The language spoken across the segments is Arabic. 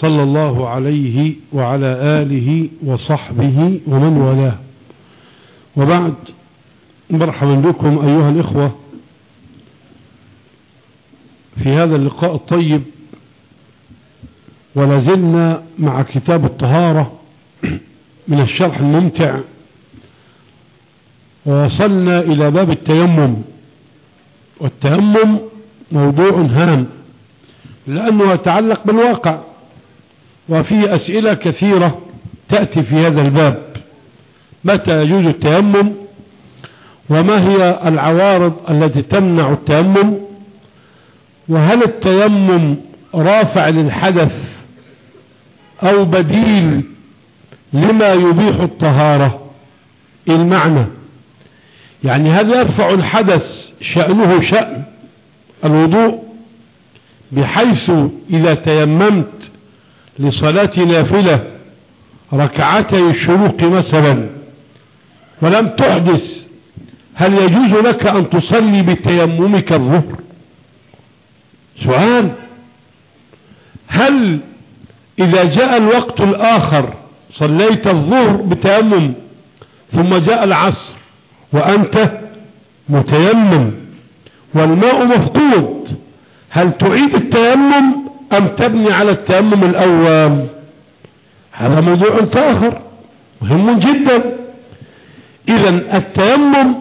صلى الله عليه وعلى آله وصحبه ومن والاه. وبعد مرحبا بكم أيها الإخوة في هذا اللقاء الطيب. ولازلنا مع كتاب الطهارة من الشرح الممتع. ووصلنا إلى باب التيمم. والتيمم موضوع هام لأنه يتعلق بالواقع. وفيه أسئلة كثيرة تأتي في هذا الباب. متى يجوز التيمم؟ وما هي العوارض التي تمنع التيمم؟ وهل التيمم رافع للحدث أو بديل لما يبيح الطهارة؟ المعنى؟ يعني هل يرفع الحدث شأنه شأن الوضوء؟ بحيث إذا تيممت لصلاة نافلة ركعتي الشروق مثلا ولم تحدث هل يجوز لك أن تصلي بتيممك الظهر؟ سؤال. هل إذا جاء الوقت الآخر صليت الظهر بتيمم ثم جاء العصر وأنت متيمم والماء مفقود هل تعيد التيمم؟ أم تبني على التيمم الأول هذا موضوع آخر مهم جدا. إذا التيمم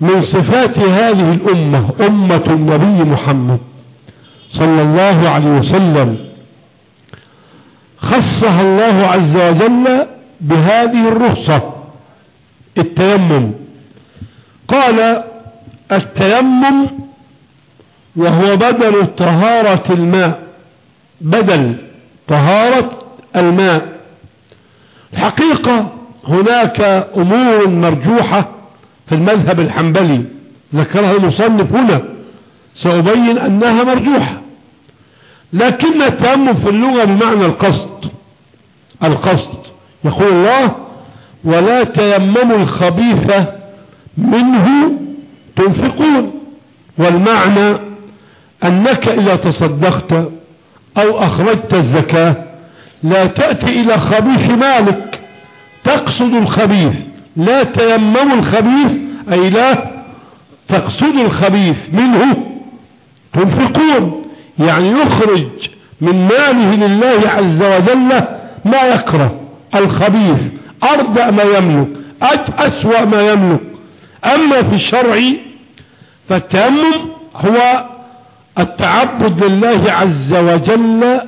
من صفات هذه الأمة أمة النبي محمد صلى الله عليه وسلم. خصها الله عز وجل بهذه الرخصة التيمم قال التيمم وهو بدل طهارة الماء. بدل طهارة الماء. الحقيقة هناك أمور مرجوحة في المذهب الحنبلي ذكرها المصنف هنا سأبين أنها مرجوحة لكن التأمل في اللغة بمعنى القصد. القصد يقول الله ولا تيمموا الخبيث منه تنفقون والمعنى أنك إذا تصدقت أو أخرجت الزكاة لا تأتي إلى خبيث مالك. تقصد الخبيث لا تيمموا الخبيث أي لا تقصد الخبيث منه. تنفقون يعني يخرج من ماله لله عز وجل ما يكره. الخبيث أردأ ما يملك أسوأ ما يملك. أما في الشرع فالتيمم هو التعبد لله عز وجل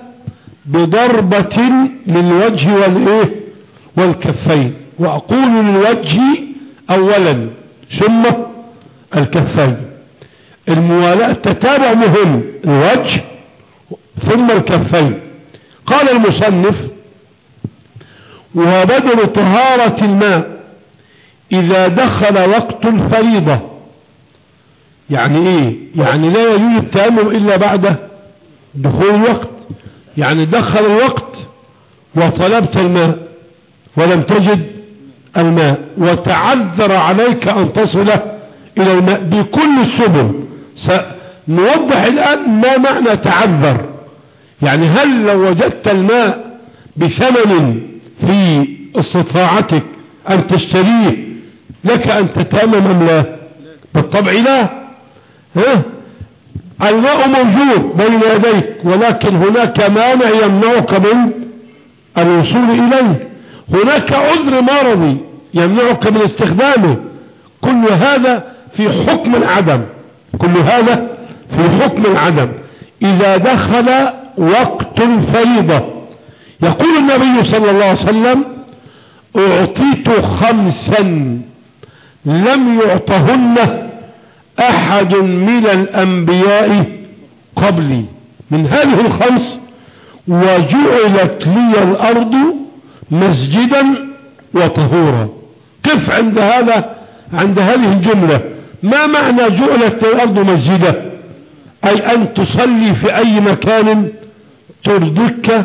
بضربة للوجه والإيه؟ والكفين. وأقول للوجه اولا ثم الكفين. الموالاة تتابع مهم الوجه ثم الكفين. قال المصنف وبدل طهارة الماء إذا دخل وقت الفريضة يعني إيه؟ يعني لا يجوز التأمم إلا بعد دخول الوقت. يعني دخل الوقت وطلبت الماء ولم تجد الماء وتعذر عليك أن تصل إلى الماء بكل السبل سنوضح الآن ما معنى تعذر. يعني هل لو وجدت الماء بثمن في استطاعتك أن تشتريه لك أن تتأمم أم لا؟ بالطبع لا. الماء موجود بين يديك ولكن هناك مانع يمنعك من الوصول إليه. هناك عذر مرضي يمنعك من استخدامه. كل هذا في حكم العدم. كل هذا في حكم العدم. إذا دخل وقت الفريضة يقول النبي صلى الله عليه وسلم أعطيت خمسا لم يعطهن أحد من الأنبياء قبلي من هذه الخمس وجعلت لي الأرض مسجدا وطهورا. قف عند هذا عند هذه الجملة. ما معنى جعلت الأرض مسجدا؟ أي أن تصلي في أي مكان ترضيك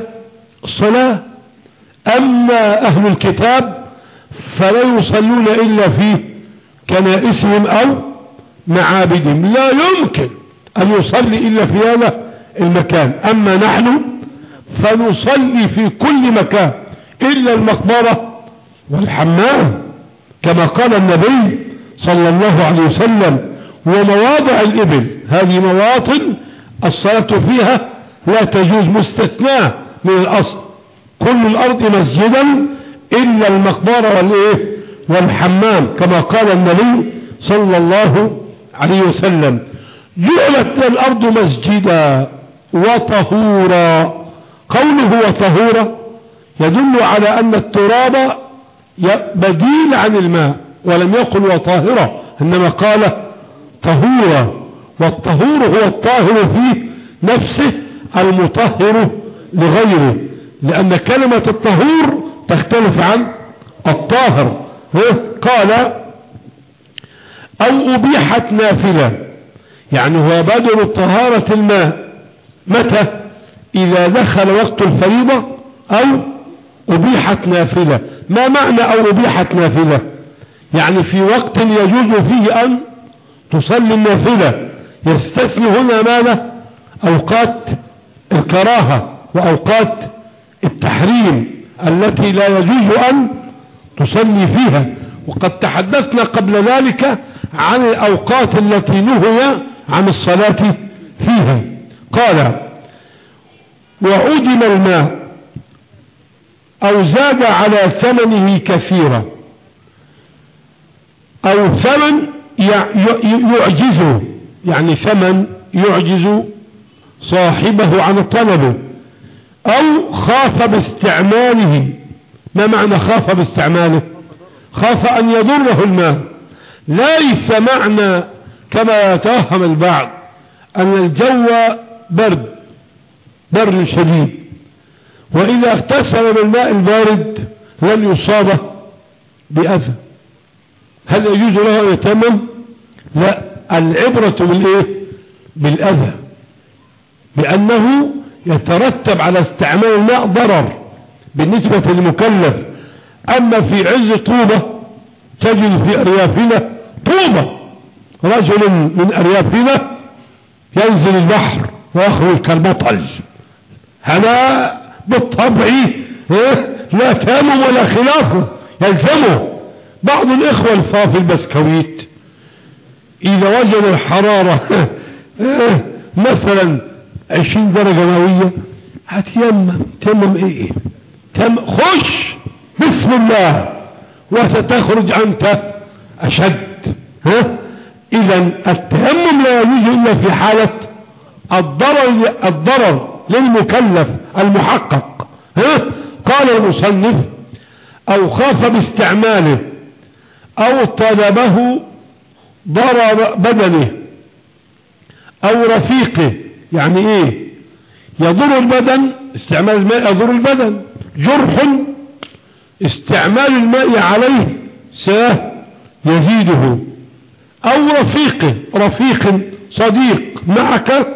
الصلاة أما أهل الكتاب فلا يصلون إلا في كنائسهم أو معابدهم. لا يمكن أن يصلي إلا في هذا المكان. أما نحن فنصلي في كل مكان إلا المقبرة والحمام كما قال النبي صلى الله عليه وسلم ومواضع الإبل. هذه مواطن الصلاة فيها لا تجوز مستثناء من الأصل. كل الأرض مسجدا إلا المقبرة والإيه والحمام كما قال النبي صلى الله عليه وسلم جعلت الأرض مسجدا وطهورا. قوله وطهورا يدل على أن التراب بديل عن الماء ولم يقل وطاهرة إنما قال طهورا. والطهور هو الطاهر في نفسه المطهر لغيره لأن كلمة الطهور تختلف عن الطاهر. قال أو أبيحت نافلة. يعني هو بدل طهارة الماء. متى؟ إذا دخل وقت الفريضة أو أبيحت نافلة. ما معنى أو أبيحت نافلة؟ يعني في وقت يجوز فيه أن تصلي النافلة. يستثني هنا ماذا؟ أوقات الكراهة وأوقات التحريم التي لا يجوز أن تصلي فيها. وقد تحدثنا قبل ذلك عن الأوقات التي نهي عن الصلاة فيها. قال وعدم الماء أو زاد على ثمنه كثيرا أو ثمن يعجزه يعني ثمن يعجز صاحبه عن طلبه أو خاف باستعماله. ما معنى خاف باستعماله؟ خاف أن يضره الماء. ليس معنى كما يتوهم البعض أن الجو برد برد شديد. وإذا اغتسل بالماء البارد لن يصاب بأذى. هل يجوز له أن يتمم؟ لا. العبرة بالإيه؟ بالأذى. لأنه يترتب على استعمال الماء ضرر بالنسبة للمكلف. أما في عز طوبة تجد في أريافنا طوبة رجل من أريافنا ينزل البحر ويخرج كالبطل. هذا بالطبع إيه؟ لا تامم ولا خلافه يلزمه بعض الإخوة الفافي البسكويت إذا وجد الحرارة إيه؟ مثلا عشرين درجة مئوية هتيمم تيمم إيه؟ تم خش! بسم الله! وستخرج أنت أشد. ها؟ إذا التيمم لا يجوز إلا في حالة الضرر الضرر للمكلف المحقق ها؟ قال المصنف أو خاف باستعماله أو طلبه ضرر بدنه أو رفيقه يعني إيه؟ يضر البدن استعمال الماء يضر البدن جرح استعمال الماء عليه سيزيده. أو رفيق رفيق صديق معك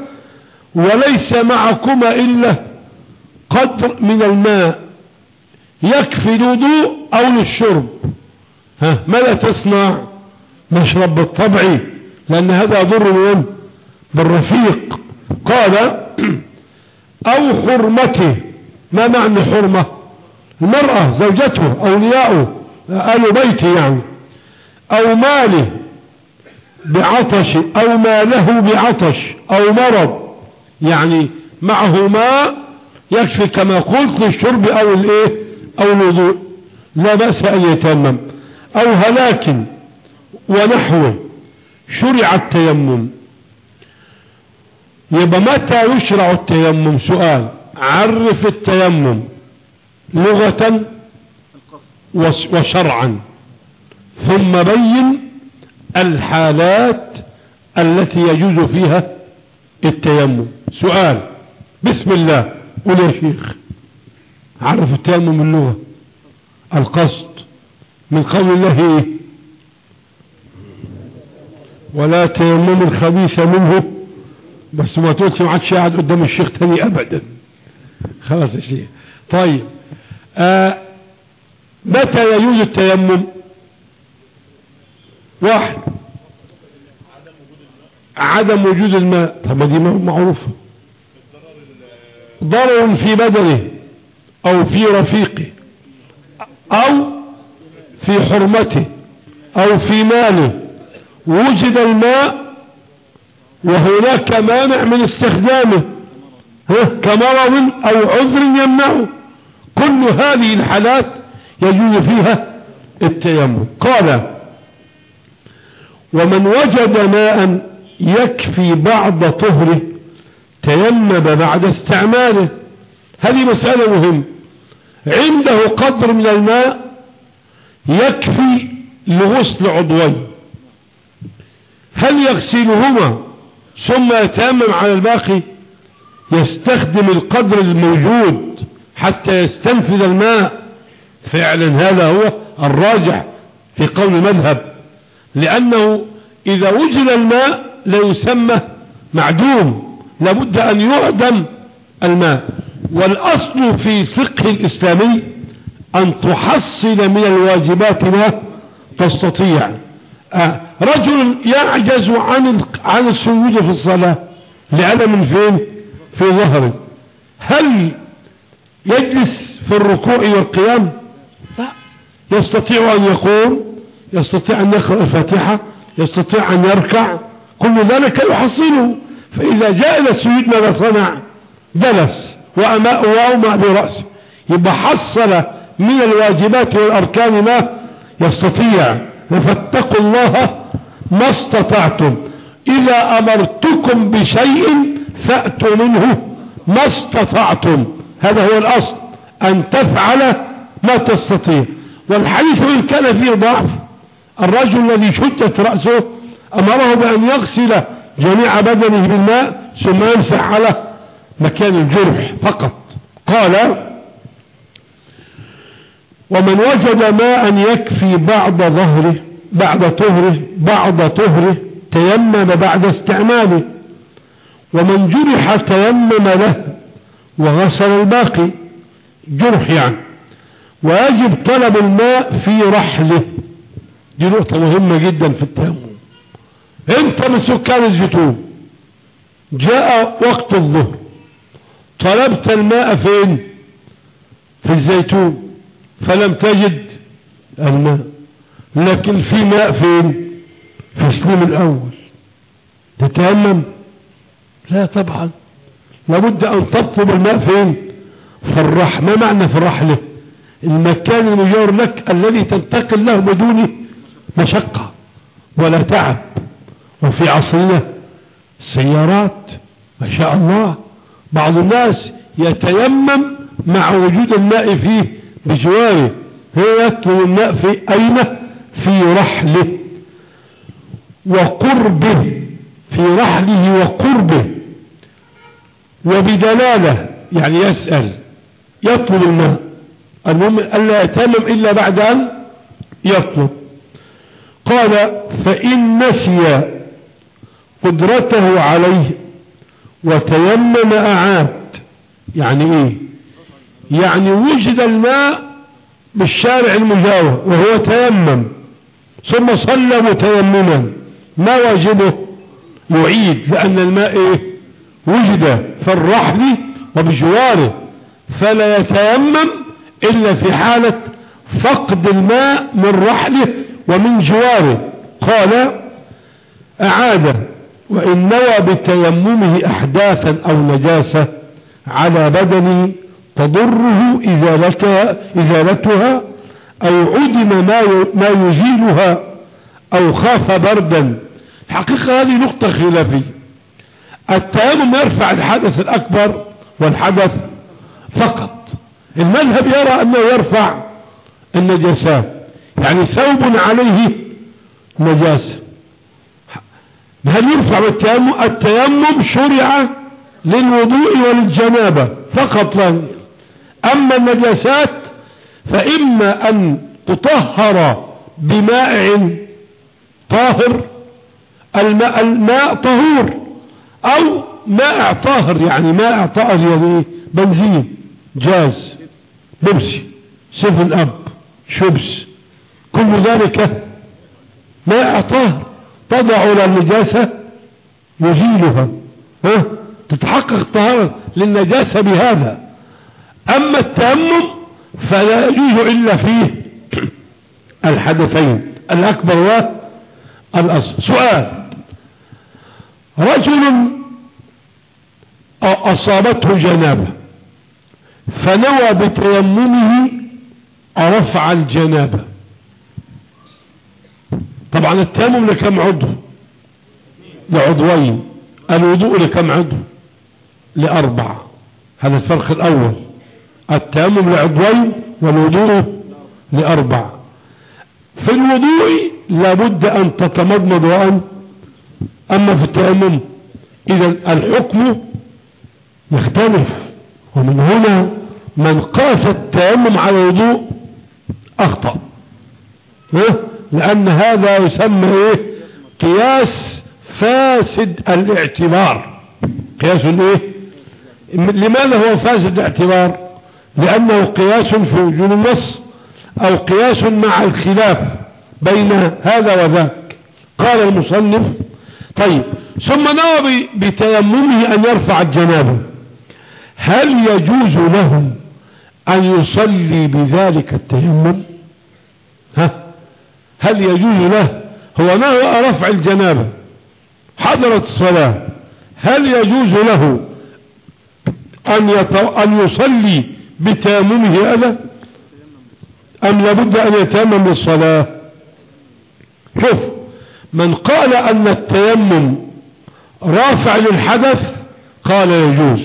وليس معكما إلا قدر من الماء يكفي الوضوء أو للشرب. ها ماذا تصنع؟ نشرب بالطبع لأن هذا من بالرفيق. قال أو حرمته ما معنى حرمة؟ المرأة زوجته أولياؤه آل بيته يعني أو ماله بعطش أو ماله بعطش أو مرض. يعني معه ماء يكفي كما قلت للشرب أو الإيه؟ أو الوضوء. لا بأس أن يتيمم. أو هلاك ونحوه. شرع التيمم. يبقى متى يشرع التيمم؟ سؤال. عرف التيمم. لغة وشرعا. ثم بين الحالات التي يجوز فيها التيمم. سؤال. بسم الله. قول يا شيخ. عرف التيمم اللغة. القصد. من قول الله. إيه ولا تيمم الخبيث منه. بس ما تقولش ما عادش قاعد قدام الشيخ تاني ابدا. خلاص يا شيخ. طيب. آه متى يجوز التيمم؟ واحد. عدم وجود الماء. طب دي معروفة. ضرر في بدنه أو في رفيقه أو في حرمته أو في ماله. وجد الماء وهناك مانع من استخدامه. كمرض أو عذر يمنعه. كل هذه الحالات يجوز فيها التيمم. قال ومن وجد ماء يكفي بعض طهره تيمم بعد استعماله. هذه مسألة مهمة. عنده قدر من الماء يكفي لغسل عضوين. هل يغسلهما ثم يتيمم على الباقي؟ يستخدم القدر الموجود حتى يستنفذ الماء. فعلا هذا هو الراجح في قول المذهب. لأنه إذا وجد الماء لا يسمى معدوم. لابد أن يعدم الماء. والأصل في فقه الإسلامي أن تحصل من الواجبات ما تستطيع. آه، رجل يعجز عن عن السجود في الصلاة لألم فين؟ في ظهره. هل يجلس في الركوع والقيام؟ لا. يستطيع أن يقوم؟ يستطيع أن يقرأ الفاتحة يستطيع أن يركع كل ذلك يحصله. فإذا جاء إلى السجود ماذا صنع جلس وأومأ برأسه. يبقى حصل من الواجبات والأركان ما يستطيع. فاتقوا الله ما استطعتم. إذا أمرتكم بشيء فأتوا منه ما استطعتم. هذا هو الأصل أن تفعل ما تستطيع. والحديث إن كان فيه ضعف الرجل الذي شدت رأسه أمره بأن يغسل جميع بدنه بالماء ثم يمسح على مكان الجرح فقط. قال ومن وجد ماء يكفي بعض ظهره بعد طهره بعض طهره تيمم بعد استعماله. ومن جرح تيمم له وغسل الباقي. جرح يعني. ويجب طلب الماء في رحله. دي نقطة مهمة جدا في التيمم. انت من سكان الزيتون جاء وقت الظهر. طلبت الماء فين؟ في الزيتون. فلم تجد الماء. لكن في ماء فين؟ في سليم الأول. تتيمم؟ لا طبعا. لابد أن تطلب الماء فين؟ في الرح ما معنى في الرحلة؟ المكان المجاور لك الذي تنتقل له بدون مشقة ولا تعب. وفي عصرنا سيارات ما شاء الله. بعض الناس يتيمم مع وجود الماء فيه بجواره. هو يطلب الماء في أين في رحله. وقربه. في رحله وقربه. وبدلالة. يعني يسأل. يطلب الماء. المهم ألا يتيمم إلا بعد أن يطلب. قال فإن نسي قدرته عليه وتيمم أعاد يعني إيه؟ يعني وجد الماء بالشارع المجاور وهو تيمم ثم صلى متيمما ما واجبه؟ يعيد لأن الماء إيه؟ وجد في الرحل وبجواره فلا يتيمم إلا في حالة فقد الماء من رحله ومن جواره قال أعاد وإن نوى بتيممه أحداثا أو نجاسة على بدنه تضره إزالتها, إزالتها أو عدم ما يزيلها أو خاف بردا. الحقيقة هذه نقطة خلافية. التيمم يرفع الحدث الأكبر والحدث فقط. المذهب يرى أنه يرفع النجاسات. يعني ثوب عليه نجاسة هل يرفع التيمم التيمم شرع للوضوء وللجنابة فقط؟ لا. أما النجاسات فإما أن تطهر بماء طاهر الماء, الماء طهور أو ماء طاهر يعني ماء طاهر يعني بنزين. جاز. بيبسي. سفن أب شبس. كل ذلك ماء طاهر تضع النجاسة يزيلها ها؟ تتحقق الطهارة للنجاسة بهذا. أما التيمم فلا يجوز إلا فيه. الحدثين. الأكبر والأصغر سؤال. رجل أصابته جنابة فنوى بتيممه رفع الجنابة. طبعا التيمم لكم عضو. لعضوين. الوضوء لكم عضو. لأربعة. هذا الفرق الأول. التيمم لعضوين والوضوء لأربعة. في الوضوء لابد أن تتمضمض وأن أما في التيمم إذا الحكم يختلف. ومن هنا من قاس التيمم على الوضوء أخطأ. لأن هذا يسمى إيه؟ قياس فاسد الاعتبار. قياس الايه لماذا هو فاسد الاعتبار؟ لأنه قياس في وجود النص أو قياس مع الخلاف بين هذا وذاك. قال المصنف طيب ثم نوى بتيممه أن يرفع الجنابه هل يجوز له أن يصلي بذلك التيمم؟ ها؟ هل يجوز له؟ هو نوى رفع الجنابة؟ حضرت الصلاة. هل يجوز له أن, أن يصلي بتيممه هذا أم لابد أن يتيمم للصلاة شوف من قال أن التيمم رافع للحدث قال يجوز.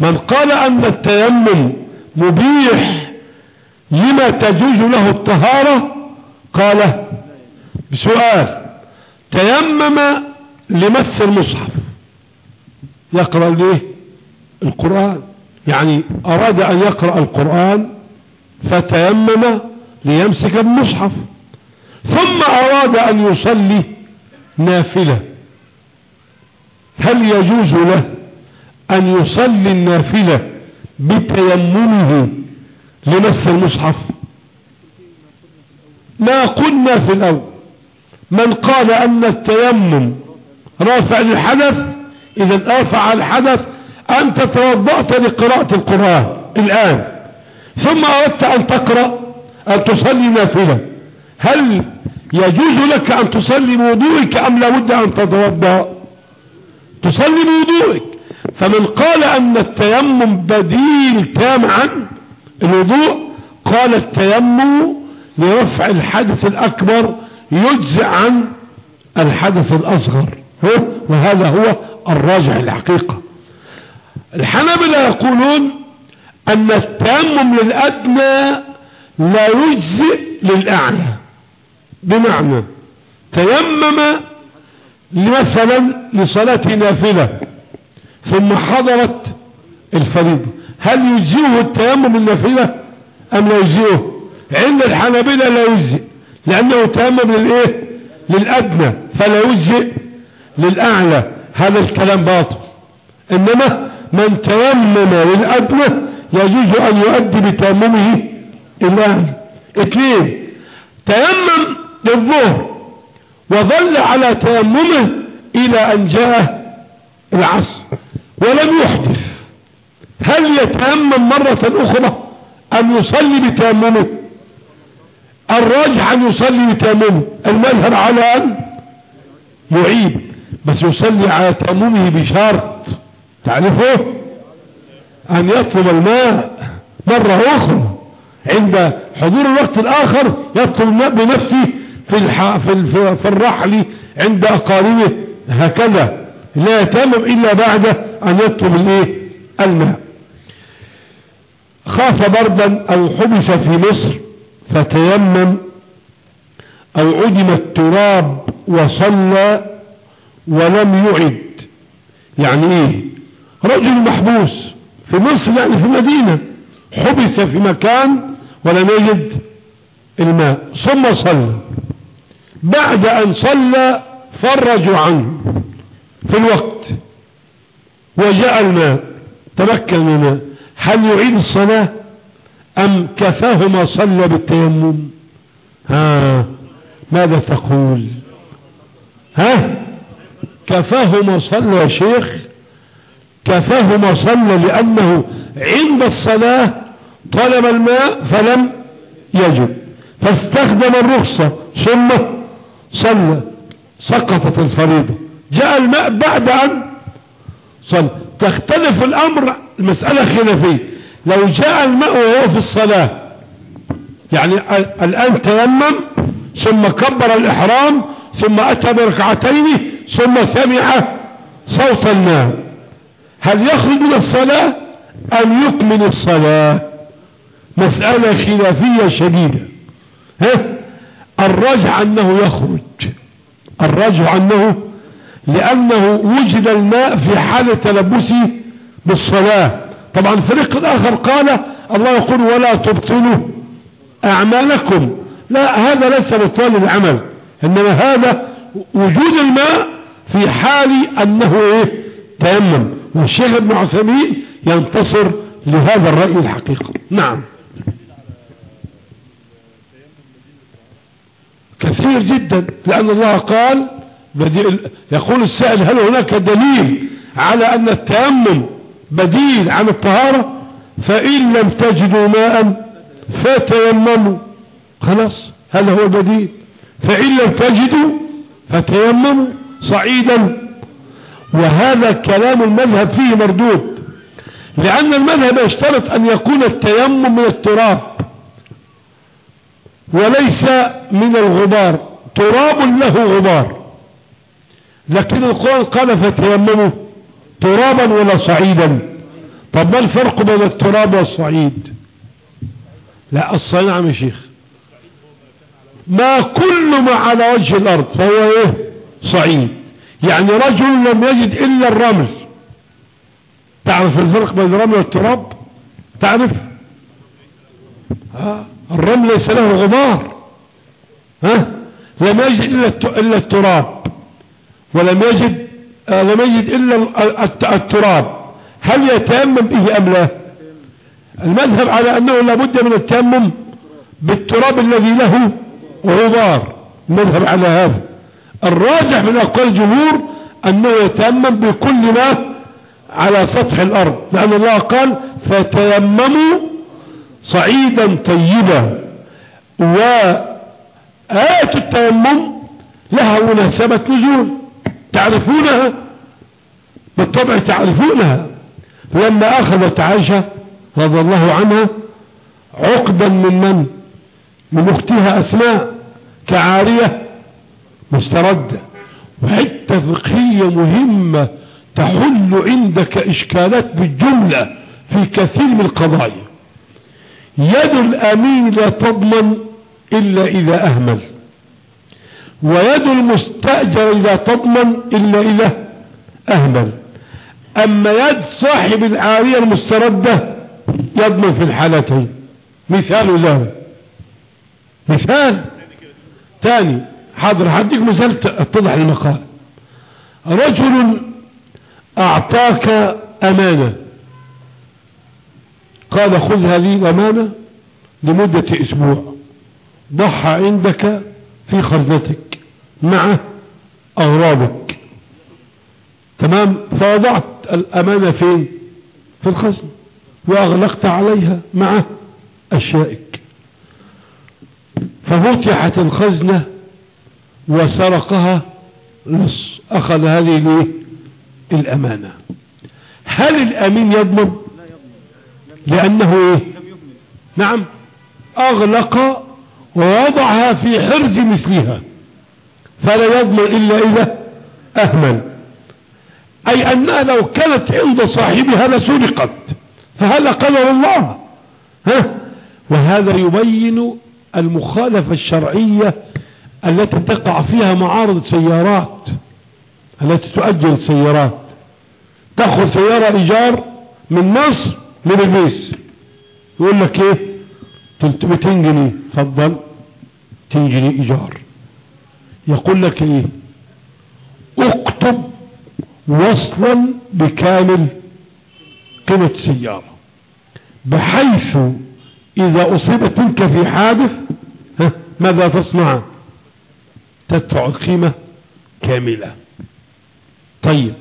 من قال أن التيمم مبيح لما تجوز له الطهارة قال بسؤال تيمم لمس المصحف. يقرأ ليه؟ القرآن. يعني أراد أن يقرأ القرآن فتيمم ليمسك المصحف. ثم أراد أن يصلي نافلة. هل يجوز له أن يصلي النافلة بتيممه لمس المصحف؟ ما قلنا في الأول. من قال أن التيمم رافع للحدث إذا ارفع الحدث أنت توضأت لقراءة القرآن الآن. ثم أردت أن تقرأ أن تصلي نافلة. هل يجوز لك أن تصلي بوضوئك أم لابد أن تتوضأ؟ تصلي بوضوئك. فمن قال أن التيمم بديل تام عن الوضوء قال التيمم لرفع الحدث الأكبر يجزع عن الحدث الأصغر. وهذا هو الراجع الحقيقة الحنبلة يقولون أن التيمم للأدنى لا يجزئ للأعلى. بمعنى تيمم مثلا لصلاة نافلة ثم حضرت الفريضة. هل يجزئه التيمم النافلة أم لا يجزئه؟ عند الحنبلة لا يجزئ لأنه تيمم للإيه للأدنى فلا يجزئ للأعلى. هذا الكلام باطل. إنما من تيمم للأدنى يجوز أن يؤدي بتيممه الأعلى اثنين تيمم للظهر وظل على تيممه إلى أن جاء العصر ولم يحدث. هل يتيمم مرة أخرى أم يصلي بتيممه؟ الراجح أن يصلي بتيممه المذهب على أن يعيد بس يصلي على تيممه بشرط. تعرفه؟ أن يطلب الماء مرة أخرى. عند حضور الوقت الآخر يطلب الماء بنفسه في, الح... في, ال... في الرحل عند أقاربه. هكذا. لا يتمم إلا بعد أن يطلب الإيه؟ الماء. خاف بردا أو حبس في مصر. فتيمم أو عدم التراب وصلى ولم يعد. يعني إيه؟ رجل محبوس في مصر يعني في مدينة حبس في مكان ولم يجد الماء ثم صلى. بعد أن صلى فرجوا عنه في الوقت وجاء الماء تمكن الماء. هل يعيد الصلاة؟ أم كفاه ما صلى بالتيمم؟ ها ماذا تقول؟ ها؟ كفاه ما صلى يا شيخ كفاه ما صلى لأنه عند الصلاة طلب الماء فلم يجد فاستخدم الرخصة ثم صلى سقطت الفريضة جاء الماء بعد أن صلى. تختلف الأمر المسألة خلافية. لو جاء الماء وهو في الصلاة. يعني الآن تيمم ثم كبر الإحرام ثم أتى بركعتين ثم سمع صوت الماء هل يخرج من الصلاة؟ أم يكمل الصلاة؟ مسألة خلافية شديدة. الرجع أنه يخرج. الرجع أنه لأنه وجد الماء في حال تلبسه بالصلاة. طبعا الفريق الآخر قال الله يقول ولا تبطلوا أعمالكم. لا هذا ليس بطال العمل إنما هذا وجود الماء في حال أنه إيه؟ تيمم. والشيخ ابن عثمين ينتصر لهذا الرأي الحقيقي نعم. كثير جدا لأن الله قال يقول السائل هل هناك دليل على أن التيمم بديل عن الطهارة فإن لم تجدوا ماء فتيمموا. خلاص هذا هو البديل. فإن لم تجدوا فتيمموا صعيدا. وهذا كلام المذهب فيه مردود لأن المذهب يشترط أن يكون التيمم من التراب وليس من الغبار. تراب له غبار. لكن القرآن قال فتيمموا. ترابا ولا صعيدا؟ طب ما الفرق بين التراب والصعيد؟ لا الصعيد يا شيخ. ما كل ما على وجه الأرض فهو إيه؟ صعيد. يعني رجل لم يجد إلا الرمل. تعرف الفرق بين الرمل والتراب؟ تعرف؟ ها؟ الرمل ليس له غبار. ها؟ لم يجد إلا التراب. ولم يجد لم يجد إلا التراب. هل يتيمم به أم لا؟ المذهب على أنه لابد من التيمم بالتراب الذي له غبار. المذهب على هذا. الراجح من أقوال الجمهور أنه يتيمم بكل ما على سطح الأرض. لأن الله قال فتيمموا صعيدا طيبا. وآية التيمم لها مناسبة نزول. تعرفونها؟ بالطبع تعرفونها. لما أخذت عائشة رضي الله عنها عقدا من من؟ من أختها أسماء كعارية مستردة. وحتة فقهية مهمة تحل عندك إشكالات بالجملة في كثير من القضايا. يد الأمين لا تضمن إلا إذا أهمل ويد المستأجر لا تضمن إلا إذا أهمل. أما يد صاحب العارية المستردة يضمن في الحالتين. مثال له مثال ثاني. حاضر حديك مثال اتضح المقال. رجل أعطاك أمانة. قال خذ هذه الأمانة لمدة أسبوع. ضحى عندك في خرزتك مع أغراضك تمام؟ فوضعت الأمانة فين في الخزن وأغلقت عليها مع أشيائك. ففتحت الخزنة وسرقها لص أخذ هذه الأمانة. هل الأمين يضمن؟ لأنه إيه؟ نعم أغلق ووضعها في حرز مثلها فلا يضمن إلا إذا أهمل. أي أنها لو كانت عند صاحبها لسرقت فهذا قدر الله. ها؟ وهذا يبين المخالفة الشرعية التي تقع فيها معارض سيارات التي تؤجل السيارات تأخذ سيارة إيجار من مصر لبلبيس يقول لك إيه؟ 300 جنيه تفضل. 200 جنيه إيجار. يقول لك إيه؟ اكتب وصلا بكامل قيمة السيارة بحيث إذا أصيبت تلك في حادث ماذا تصنع؟ تدفع القيمة كاملة. طيب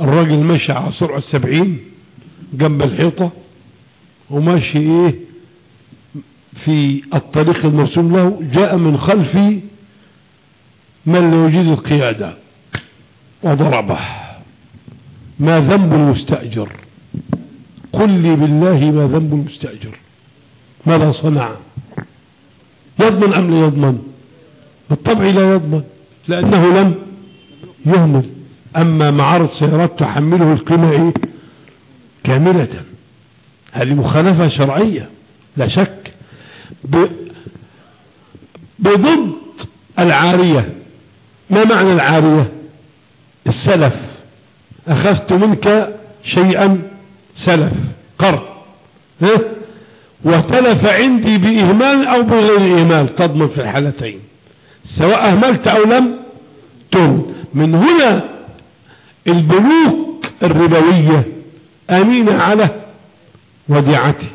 الراجل ماشي على سرعة سبعين جنب الحيطة وماشي إيه؟ في الطريق المرسوم له جاء من خلفي من لا يجيد القيادة وضربه. ما ذنب المستأجر؟ قل لي بالله ما ذنب المستأجر. ماذا صنع؟ يضمن أم لا يضمن؟ بالطبع لا يضمن لأنه لم يهمل. أما معارض سيارات تحمله إيه؟ كاملة. هذه مخالفة شرعية لا شك. بضد العارية. ما معنى العارية؟ السلف. أخذت منك شيئا سلف قرض وتلف عندي بإهمال أو بغير إهمال تضمن في الحالتين سواء أهملت أو لم تهمل. من هنا البنوك الربوية أمينة على وديعتي.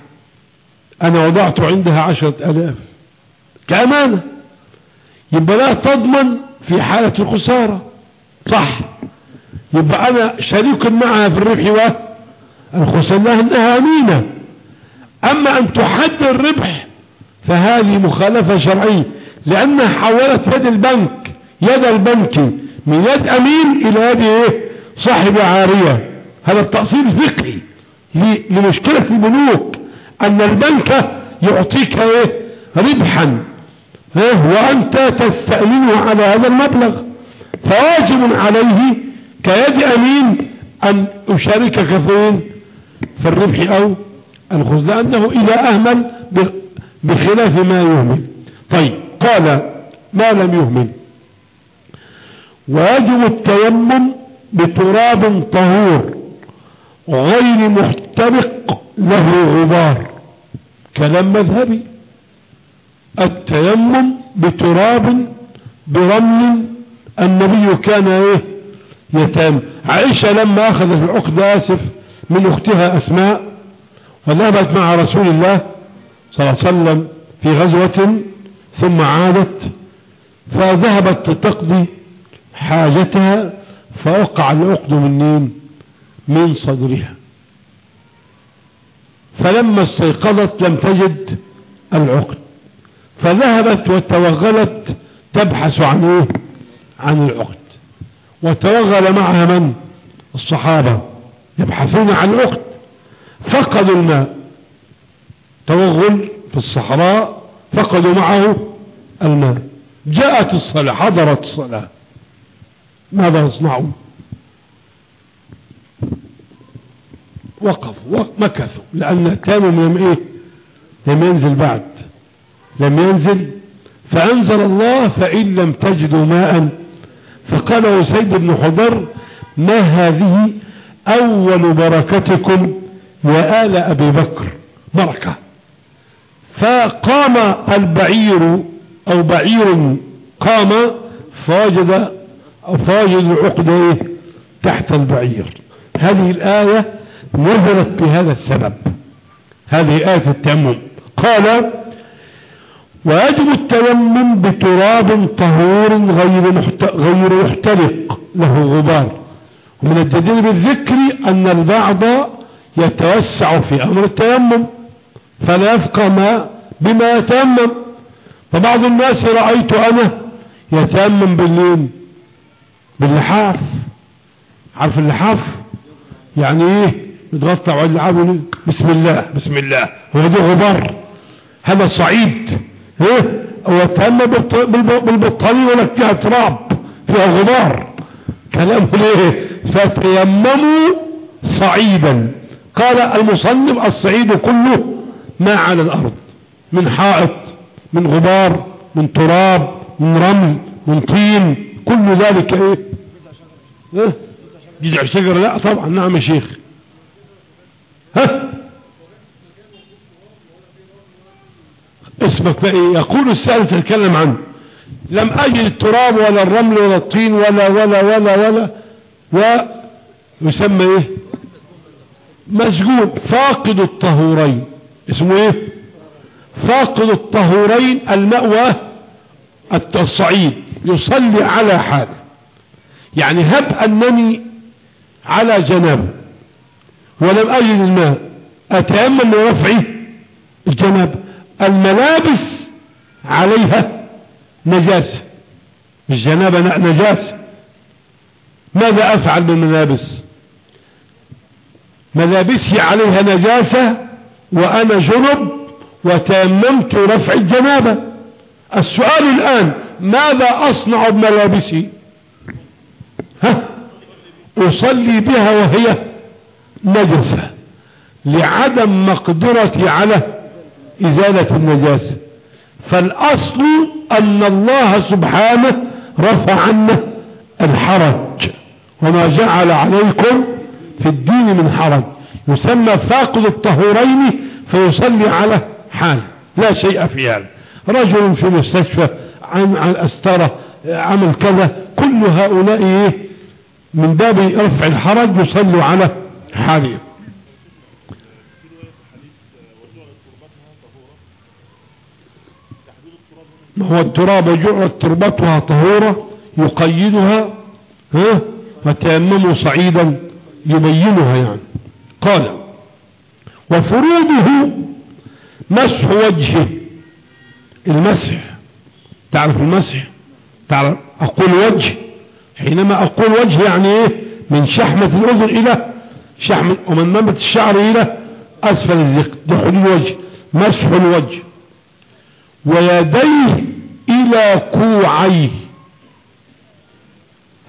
أنا وضعت عندها عشرة ألاف. كأمانة. يبقى لا تضمن في حالة الخسارة. صح. يبقى أنا شريك معها في الربح والخسارة أنها أمينة أما أن تحد الربح فهذه مخالفة شرعية لأنها حولت يد البنك يد البنك من يد أمين إلى يد إيه؟ صاحب عارية. هذا التأصيل فقهي لمشكلة البنوك أن البنك يعطيك إيه؟ ربحا. إيه؟ وأنت تستأمنه على هذا المبلغ. فواجب عليه كيد أمين أن أشاركك فين في الربح أو الخز لأنه إذا أهمل بخلاف ما يهمل. طيب قال ما لم يهمل. ويجب التيمم بتراب طهور غير محترق له غبار كلام مذهبي. التيمم بتراب برمل النبي كان إيه؟ يتام عائشة لما أخذت العقد آسف من أختها أسماء وذهبت مع رسول الله صلى الله عليه وسلم في غزوة ثم عادت فذهبت تقضي حاجتها فوقع العقد منين من صدرها. فلما استيقظت لم تجد العقد فذهبت وتوغلت تبحث عن إيه عن العقد. وتوغل معها من؟ الصحابة يبحثون عن العقد. فقدوا الماء. توغل في الصحراء فقدوا معه الماء. جاءت الصلاة حضرت الصلاة. ماذا يصنعون؟ وقفوا مكثوا لأن كانوا من إيه؟ لم ينزل بعد. لم ينزل فأنزل الله فإن لم تجدوا ماء. فقال سيد بن حضر ما هذه أول بركتكم يا آل أبي بكر؟ بركة. فقام البعير أو بعير قام فوجد فوجد العقد تحت البعير. هذه الآية نزلت بهذا السبب. هذه آية التيمم. قال ويجب التيمم بتراب طهور غير غير محترق له غبار. ومن الجدير بالذكر أن البعض يتوسع في أمر التيمم فلا يفقى ما بما يتيمم. فبعض الناس رأيت أنا يتيمم بالليل باللحاف. عارف اللحاف؟ يعني إيه؟ يتغطى ويلعبوا بسم الله. بسم الله. وهذا غبار. هذا صعيد. إيه؟ ويتهم بالبطانية ولا فيها تراب فيها غبار. كلام ليه فتيمموا صعيدا. قال المصنف الصعيد كله ما على الأرض. من حائط من غبار من تراب من رمل من طين. كل ذلك إيه؟ إيه؟ جذع شجر لا طبعا. نعم يا شيخ. ها؟ اسمك بقى إيه؟ يقول السائل تتكلم عنه. لم أجد التراب ولا الرمل ولا الطين ولا ولا ولا ولا ويسمى إيه؟ مسجون فاقد الطهورين. اسمه إيه؟ فاقد الطهورين المأوى الصعيد. يصلي على حاله. يعني هب أنني على جنابه. ولم أجد الماء أتيمم لرفع الجنابه الملابس عليها نجاسة الجنابة نجاسة ماذا أفعل بالملابس؟ ملابسي عليها نجاسة وأنا جنب وتيممت رفع الجنابة السؤال الآن ماذا أصنع بملابسي؟ ها؟ أصلي بها وهي نجسة لعدم مقدرتي على إزالة النجاسة. فالأصل أن الله سبحانه رفع عنا الحرج وما جعل عليكم في الدين من حرج. يسمى فاقد الطهورين فيصلي على حال لا شيء في هذا. رجل في مستشفى عن, أسترة عمل كذا كل هؤلاء من باب رفع الحرج يصلوا على حالهم هو التراب جعلت تربتها طهورة يقيدها ها؟ فتيمموا صعيدا يبينها يعني. قال وفروضه مسح وجهه. المسح. تعرف المسح؟ تعرف أقول وجه؟ حينما أقول وجه يعني إيه؟ من شحمة الأذن إلى شحمة ومن نبت الشعر إلى أسفل الذقن ده حدود الوجه مسح الوجه. ويديه إلى كوعيه.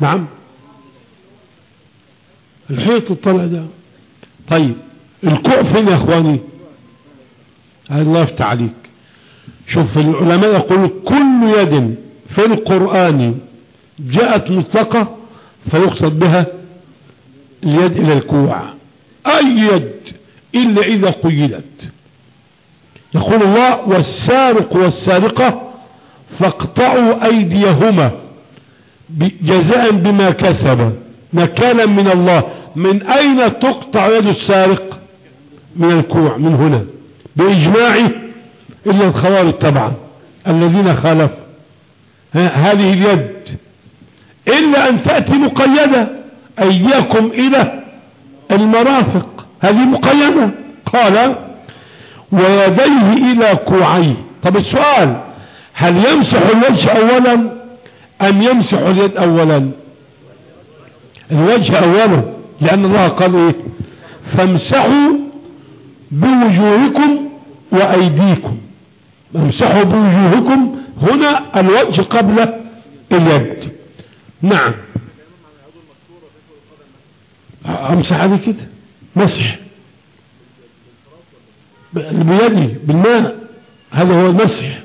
نعم. الحيط الطلع ده. طيب الكوع فين يا إخواني؟ الله يفتح عليك. شوف العلماء يقولوا كل يد في القرآن جاءت مطلقة فيقصد بها اليد إلى الكوع. أي يد؟ إلا إذا قيدت يقول الله والسارق والسارقة فاقطعوا أيديهما جزاء بما كسب. نكالا من الله. من أين تقطع يد السارق؟ من الكوع من هنا. بإجماع إلا الخوارج طبعا. الذين خالفوا هذه اليد. إلا أن تأتي مقيدة. أياكم إلى المرافق. هذه مقيدة قال ويديه إلى كوعيه. طب السؤال هل يمسح الوجه اولا أم يمسح اليد اولا؟ الوجه اولا لأن الله قال إيه؟ فامسحوا بوجوهكم وأيديكم. امسحوا بوجوهكم. هنا الوجه قبل اليد. نعم. أمسح هذه كده. مسح. بيدي بالماء. هذا هو المسح.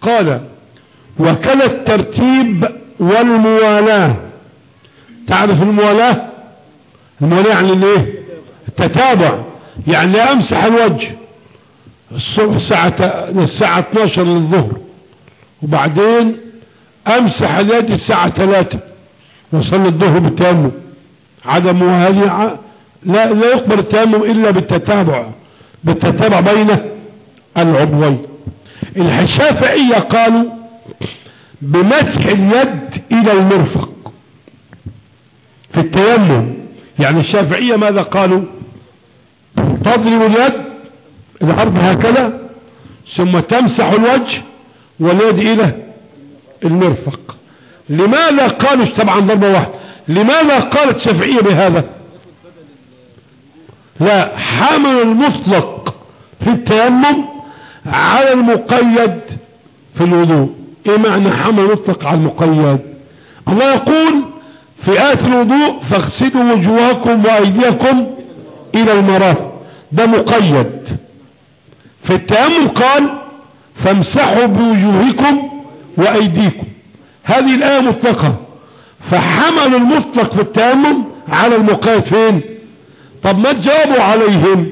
قال وكلا الترتيب والموالاة. تعرف الموالاة؟ الموالاة يعني الايه التتابع. يعني أمسح الوجه. الصبح الساعة الساعة 12 للظهر. وبعدين أمسح اليد الساعة 3 وصل الظهر بالتيمم. عدم هذه لا لا يقبل التيمم إلا بالتتابع بالتتابع بين العضوين. الشافعية قالوا بمسح اليد إلى المرفق. في التيمم. يعني الشافعية ماذا قالوا تضرب اليد العرض هكذا ثم تمسح الوجه واليد إلى المرفق. لماذا قالوا طبعا ضربة واحدة؟ لماذا قالت الشافعية بهذا؟ لا حمل المطلق في التيمم على المقيد في الوضوء. إيه معنى حمل مطلق على المقيد؟ الله يقول في آية الوضوء فاغسلوا وجوهكم وأيديكم إلى المرافق. ده مقيد. في التيمم قال فامسحوا بوجوهكم وأيديكم. هذه الآية مطلقة. فحمل المطلق في التيمم على المقيد فين طب ما تجاوبوا عليهم؟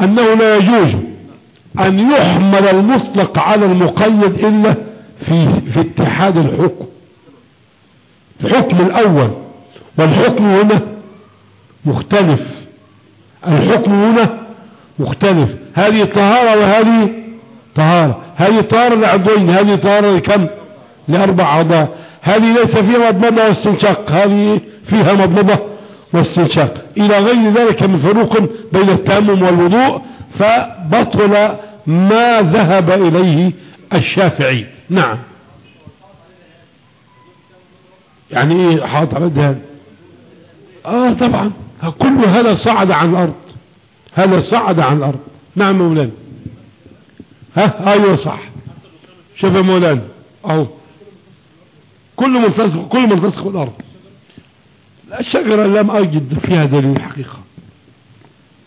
أنه لا يجوز أن يحمل المطلق على المقيد إلا في, في اتحاد الحكم. الحكم الأول والحكم هنا مختلف. الحكم هنا مختلف. هذه طهارة وهذه طهارة. هذه طهارة لعضوين هذه طهارة لكم؟ لأربع أعضاء. هذه ليس فيها مضمضة واستنشاق هذه فيها مضمضة واستنشاق. إلى غير ذلك من فروق بين التأمم والوضوء فبطل ما ذهب إليه الشافعي. نعم. يعني إيه؟ حاط على الدهان. آه طبعا. كل هذا صعد عن الأرض. هذا صعد عن الأرض. نعم مولانا. ها؟ أيوه صح. شوف يا مولانا. أهو. كل ملتصق كل ملتصق بالارض الشجرة لم أجد فيها دليل حقيقة.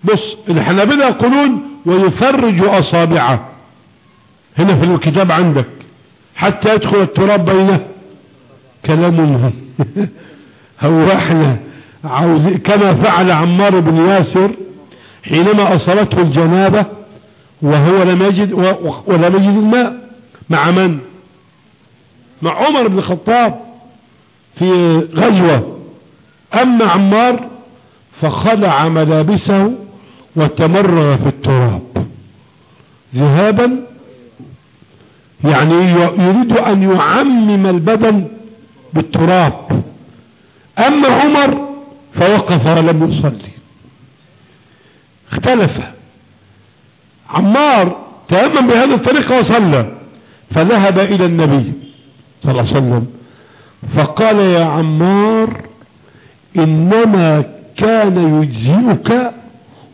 بص الحنابلة يقولون ويفرج أصابعه. هنا في الكتاب عندك. حتى يدخل التراب بينه. كلام هو إحنا عاوز كما فعل عمار بن ياسر حينما أصابته الجنابة وهو لم يجد ولم يجد الماء. مع من؟ مع عمر بن الخطاب في غزوة. أما عمار فخلع ملابسه وتمرغ في التراب. ذهابا يعني يريد أن يعمم البدن بالتراب. أما عمر فوقف ولم يصلي. اختلف. عمار تأمم بهذه الطريقة وصلى فذهب إلى النبي. صلى الله عليه وسلم. فقال يا عمار إنما كان يجزئك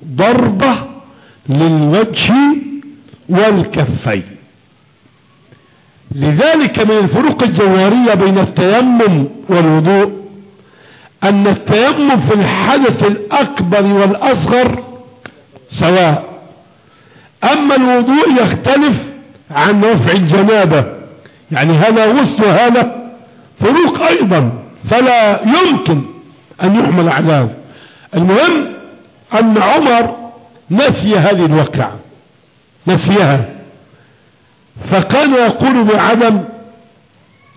ضربة للوجه والكفين. لذلك من الفروق الجوهرية بين التيمم والوضوء أن التيمم في الحدث الأكبر والأصغر سواء. أما الوضوء يختلف عن رفع الجنابة. يعني هذا غسل وهذا فروق أيضا فلا يمكن أن يحمل على المهم أن عمر نسي هذه الوقعة نسيها. فكان يقول بعدم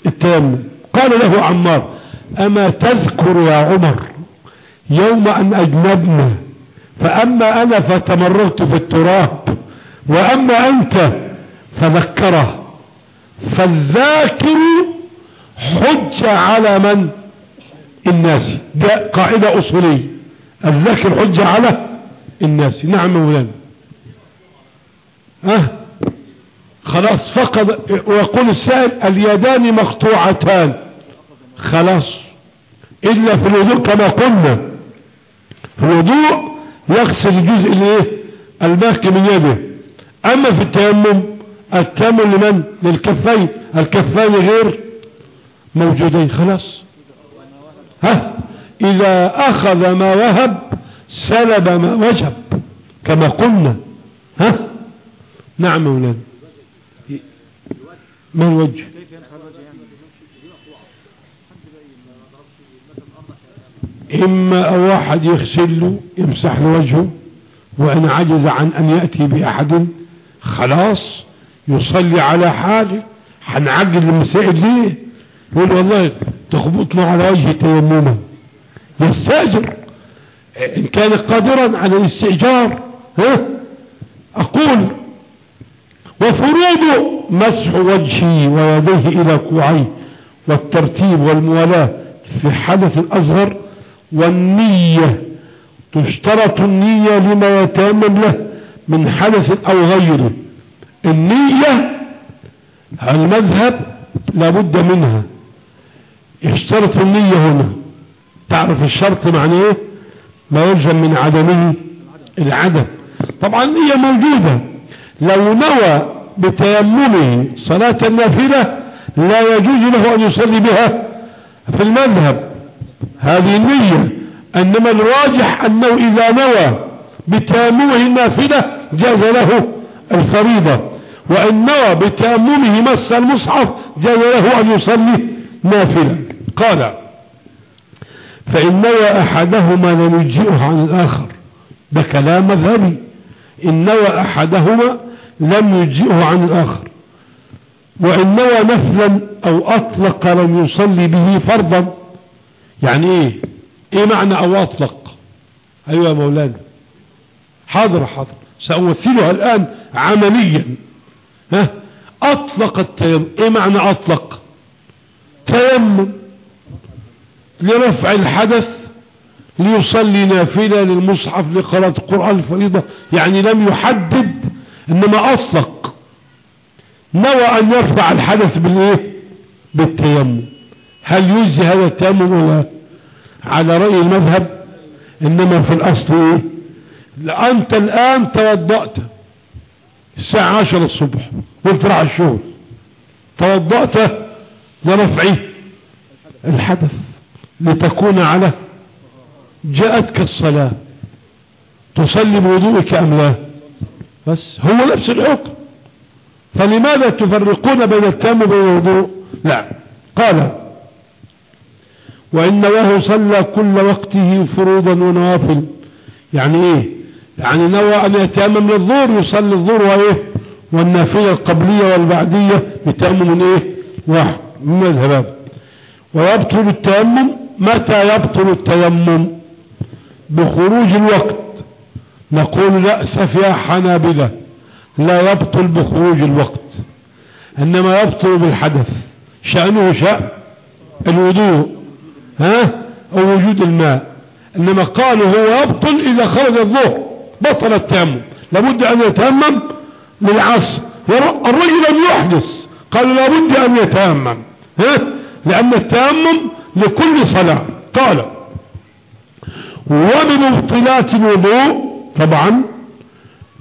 التيمم قال له عمار أما تذكر يا عمر يوم أن أجنبنا فأما أنا فتمررت في التراب وأما أنت فذكره. فالذاكر حج على من؟ الناس. ده قاعدة أصولية. الذاكر حج على الناس. نعم مولانا. ها؟ خلاص فقد ويقول السائل اليدان مقطوعتان. خلاص. إلا في الوضوء كما قلنا. في الوضوء يغسل الجزء الايه الباقي من يده. أما في التيمم التيمم لمن؟ للكفين. الكفين غير موجودين خلاص. ها؟ إذا أخذ ما وهب سلب ما وجب كما قلنا. ها؟ نعم مولانا ما الوجه؟ إما أو واحد يغسل له يمسح له وجهه وإن عجز عن أن يأتي بأحد خلاص. يصلي على حاله هنعجل المسائل ليه؟ يقول والله تخبطنا على وجه تيمما يستأجر. إن كان قادرا على الاستئجار ها؟ أقول وفروض مسح وجهي ويديه إلى كوعيه والترتيب والموالاة في حدث الاصغر والنية. تشترط النية لما يتامم له من حدث أو غيره. النية المذهب لابد منها. يشترط النية هنا. تعرف الشرط معنى إيه ما يلزم من عدمه؟ العدم. طبعا النية موجودة. لو نوى بتيممه صلاة النافلة لا يجوز له أن يصلي بها في المذهب. هذه النية. إنما الراجح أنه إذا نوى بتيممه النافلة جاز له الفريضة. وان نوى بتيممه مس المصحف جاز له أن يصلي نافلة. قال فان نوى أحدهما لم يجزئه عن الآخر. ده كلام مذهبي. ان نوى أحدهما لم يجزئه عن الآخر. وان نوى نفلا أو أطلق لم يصلي به فرضا. يعني إيه؟ إيه معنى أو أطلق؟ أيوه يا مولانا. حاضر حاضر. سأمثلها الآن عمليا. ها؟ أطلق التيمم إيه معنى أطلق؟ تيمم. لرفع الحدث ليصلي نافلة للمصحف لقراءة القرآن الفريضة. يعني لم يحدد إنما أطلق. نوى أن يرفع الحدث بالإيه؟ بالتيمم. هل يجزي هذا التيمم ولا؟ على رأي المذهب إنما في الأصل إيه؟ انت الآن توضأت الساعة عشر الصبح وانت راح الشغل توضأت لرفع الحدث لتكون على جاءتك الصلاة. تصلي بوضوءك أم لا؟ بس هو نفس الحكم. فلماذا تفرقون بين التام وبين الوضوء؟ لا. قال وإن له صلى كل وقته فروضا ونوافل. يعني إيه؟ يعني نوى أن يتيمم للظهر يصلي الظهر وإيه؟ والنافلة القبلية والبعدية بتيمم إيه؟ واحد. من مذهبات ويبطل التيمم متى يبطل التيمم؟ بخروج الوقت. نقول رأس فيها حنابلة. لا يبطل بخروج الوقت. إنما يبطل بالحدث. شأنه شأن الوضوء ها؟ أو وجود الماء. إنما قالوا هو يبطل إذا خرج الظهر. بطل التيمم. لابد أن يتيمم للعصر. الرجل لم يحدث. قالوا لابد أن يتيمم. لأن التيمم لكل صلاة. قال ومن مبطلات الوضوء طبعا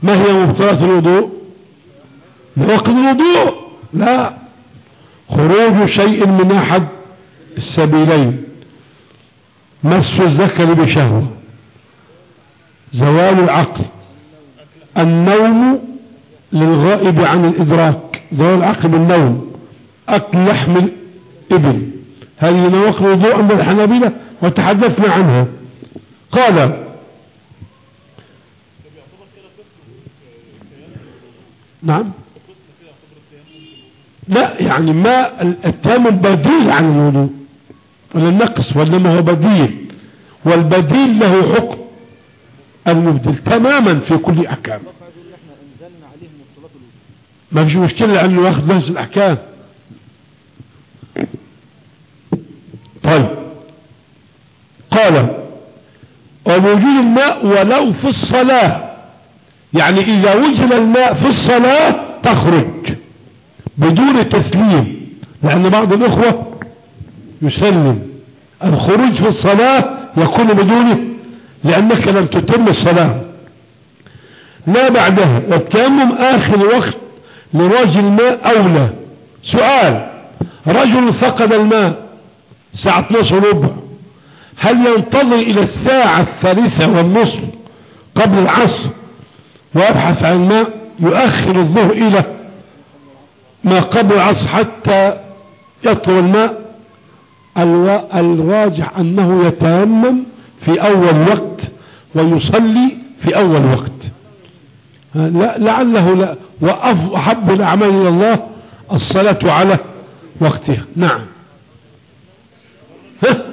ما هي مبطلات الوضوء؟ وقت الوضوء. لا. خروج شيء من أحد السبيلين. مس الذكر بشهوة. زوال العقل. النوم للغائب عن الإدراك. زوال العقل بالنوم. اكل لحم الإبل. هذه نواقض الوضوء عند الحنابلة وتحدثنا عنها. قال نعم. لا يعني ما التيمم بديل عن الوضوء. ولا النقص وإنما هو بديل. والبديل له حكم. المبدل تماما في كل أحكام. ما فيش مشكلة لأنه ياخذ نفس الأحكام. طيب. قال ووجود الماء ولو في الصلاة. يعني إذا وجد الماء في الصلاة تخرج بدون تسليم. لأن بعض الأخوة يسلم. الخروج في الصلاة يكون بدونه لأنك لم تتم الصلاة. لا بعدها؟ والتيمم آخر وقت لراجل الماء أولى. سؤال رجل فقد الماء ساعة 12 ربع هل ينتظر إلى الساعة الثالثة والنصف قبل العصر ويبحث عن الماء يؤخر الظهر إلى ما قبل العصر حتى يطوى الماء؟ الراجح أنه يتيمم في أول وقت ويصلي في أول وقت. لعله لا وأحب الأعمال إلى الله الصلاة على وقتها. نعم. ها؟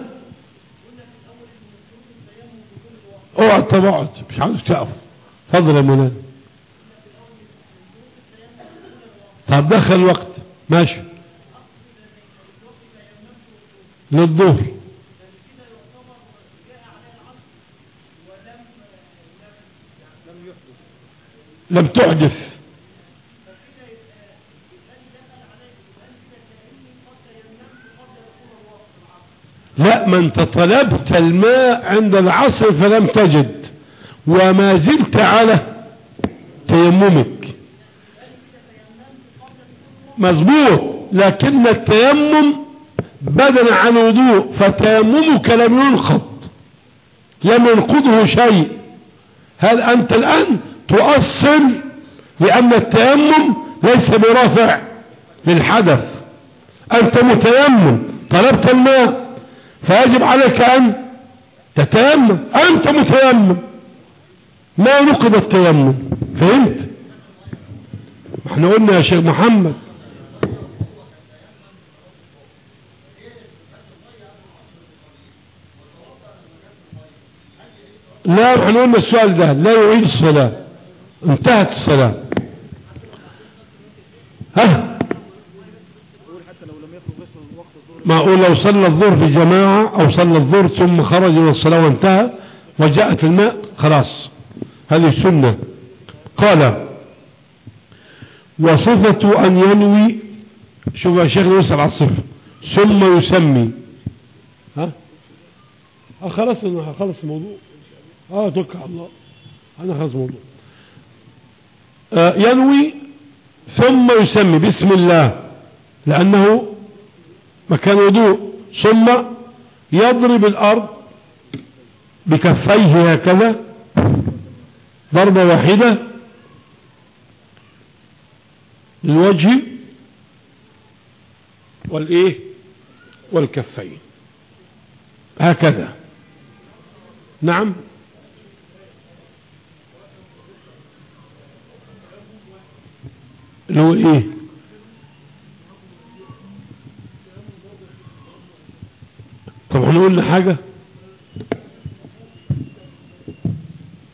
اوعى تبعد مش عاوز تقف فضل يا مولانا طب دخل الوقت ماشي. للظهر. لم تحدث. لا ما انت طلبت الماء عند العصر فلم تجد وما زلت على تيممك. مظبوط لكن التيمم بدل عن وضوء فتيممك لم ينقض لم ينقضه شيء. هل أنت الآن تؤصل لأن التيمم ليس برافع للحدث. أنت متيمم طلبت الماء فيجب عليك أن تتيمم. أنت متيمم. ما نقض التيمم؟ فهمت؟ إحنا قلنا يا شيخ محمد. لا إحنا قلنا السؤال ده لا يعيد الصلاة. انتهت الصلاة. ها؟ معقول لو صلى الظهر في جماعة أو صلى الظهر ثم خرج من الصلاة وانتهى وجاءت الماء خلاص. هذه السنة. قال وصفة أن ينوي شوف يا شيخ نوصل على الصفة. ثم يسمي. ها؟ آه خلاص أنا خلص الموضوع. آه توكل على الله. أنا خلص الموضوع. آه ينوي ثم يسمي بسم الله لأنه مكان وضوء. ثم يضرب الأرض بكفيه هكذا ضربة واحدة للوجه والإيه؟ والكفين. هكذا. نعم؟ اللي هو إيه؟ طب إحنا قلنا حاجة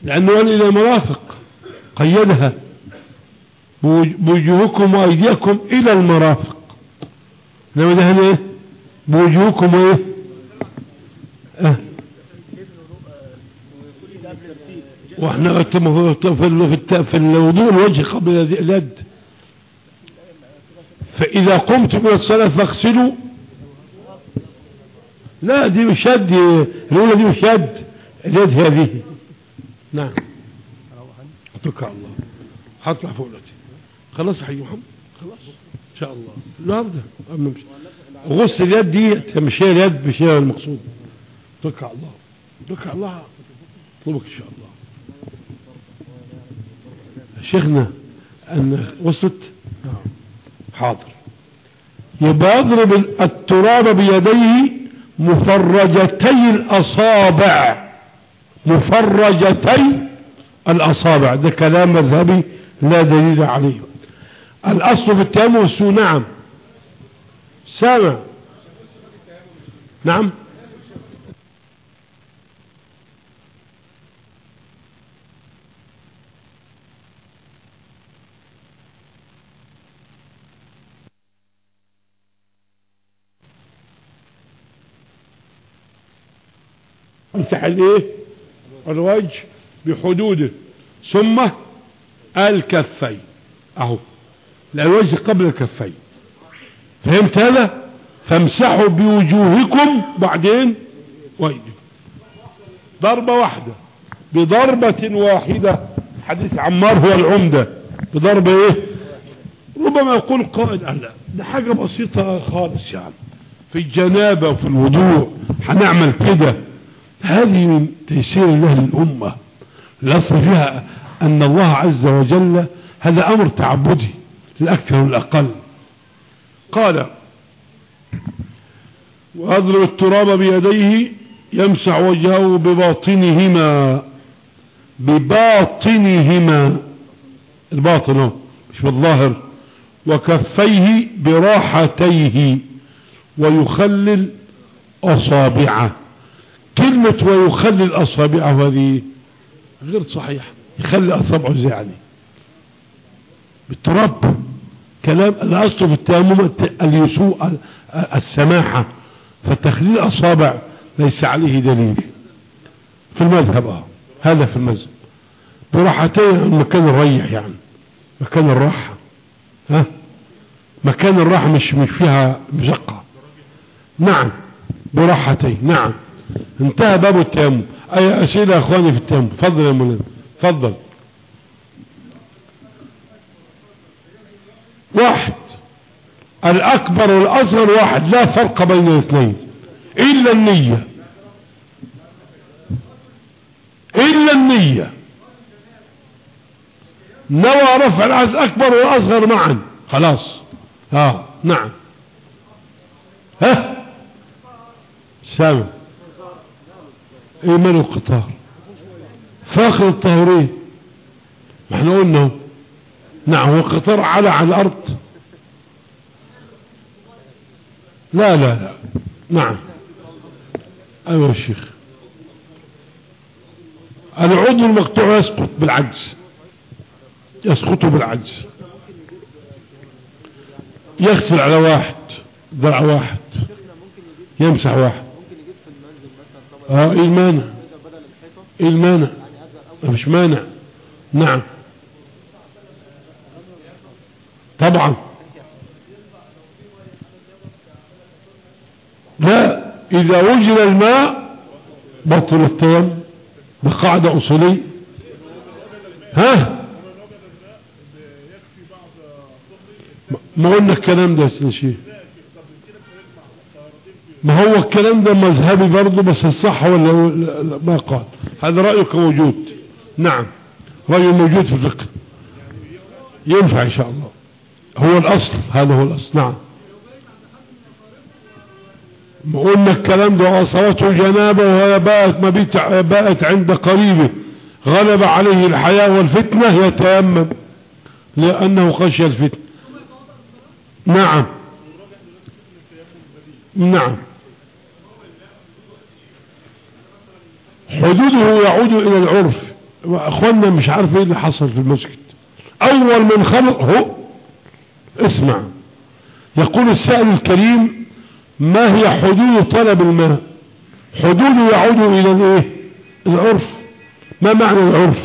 لأنه قال إلى مرافق قيدها بوجوهكم وأيديكم إلى المرافق. إنما ده هنا إيه؟ بوجوهكم وإيه؟ أه؟ وإحنا في الوضوء الوجه قبل اليد. فإذا قمت من الصلاة فاغسلوا. لا دي مش يد الأولى دي مش يد اليد هذه. نعم. على الله. هطلع فوق دلوقتي خلاص يا حي محمد؟ خلاص. إن شاء الله. النهارده غسل اليد دي مش هي اليد هي المقصود. على الله. على الله. أطلبك إن شاء الله. شيخنا أن وصلت؟ حاضر. يبقى يضرب التراب بيديه مفرجتي الأصابع. مفرجتي الأصابع. ده كلام مذهبي لا دليل عليه. الأصل في التيمم السوء نعم. سامع. نعم. امسح الايه الوجه بحدوده. ثم الكفين. أهو الوجه قبل الكفين. فهمت هذا؟ فامسحوا بوجوهكم بعدين وإيديكم. ضربة واحدة. بضربة واحدة. حديث عمار هو العمدة. بضربة إيه؟ ربما يقول قائد لا ده حاجة بسيطة خالص يعني. في الجنابة وفي الوضوء. هنعمل كده. هذه من تيسير الله للأمة الأصل فيها أن الله عز وجل هذا أمر تعبدي الأكثر والأقل. قال وأضرب التراب بيديه يمسح وجهه بباطنهما. بباطنهما. الباطن مش بالظاهر. وكفيه براحتيه. ويخلل أصابعه. كلمة ويخلل أصابعه هذه غير صحيح يخلي أصابعه إزاي يعني بالتراب. كلام الأصل في التيمم اليسوء السماحة. فتخليل أصابع ليس عليه دليل. في المذهب. آه. هذا في المذهب. براحتين المكان الريح يعني. مكان الراحة. ها؟ مكان الراحة مش مش فيها مشقة. نعم. براحتين. نعم. انتهى باب التيمم. أي اسئله يا إخواني في التيمم. تفضل يا مولانا تفضل. واحد. الأكبر والأصغر واحد. لا فرق بين الاثنين. إلا النية. إلا النية. نوى رفع العز اكبر واصغر معا. خلاص. آه نعم. ها؟ سامع إيمان القطار فاخر الطهورين ما إحنا قلنا نعم هو القطار على على الأرض. لا لا لا. نعم. أيوه يا شيخ. العضو المقطوع يسقط بالعجز. يسقط بالعجز. يغسل على واحد ذرع واحد يمسح واحد ممكن يجيب في المنزل مثلا طبعا آه إيه المانع؟ إيه المانع؟ مش مانع. نعم. طبعا. لا إذا وجد الماء بطل التيمم بقاعدة أصولية. ها؟ ما قلنا الكلام ده يا شيخ ما هو الكلام ده مذهبي برضه بس الصح ولا ما قال. هذا رأيك موجود. نعم. رأي موجود في الفقه. ينفع إن شاء الله. هو الأصل. هذا هو الأصل. نعم. ما قلنا الكلام ده اصابته جنابه وهي بات مبيت بات عند قريبه. غلب عليه الحياة والفتنة يتيمم. لأنه خشي الفتنة. نعم. نعم. حدوده يعود إلى العرف. اخوانا مش عارف إيه اللي حصل في المسجد. أول من خلق هو اسمع. يقول السائل الكريم ما هي حدود طلب الماء؟ حدوده يعود إلى الايه العرف. ما معنى العرف؟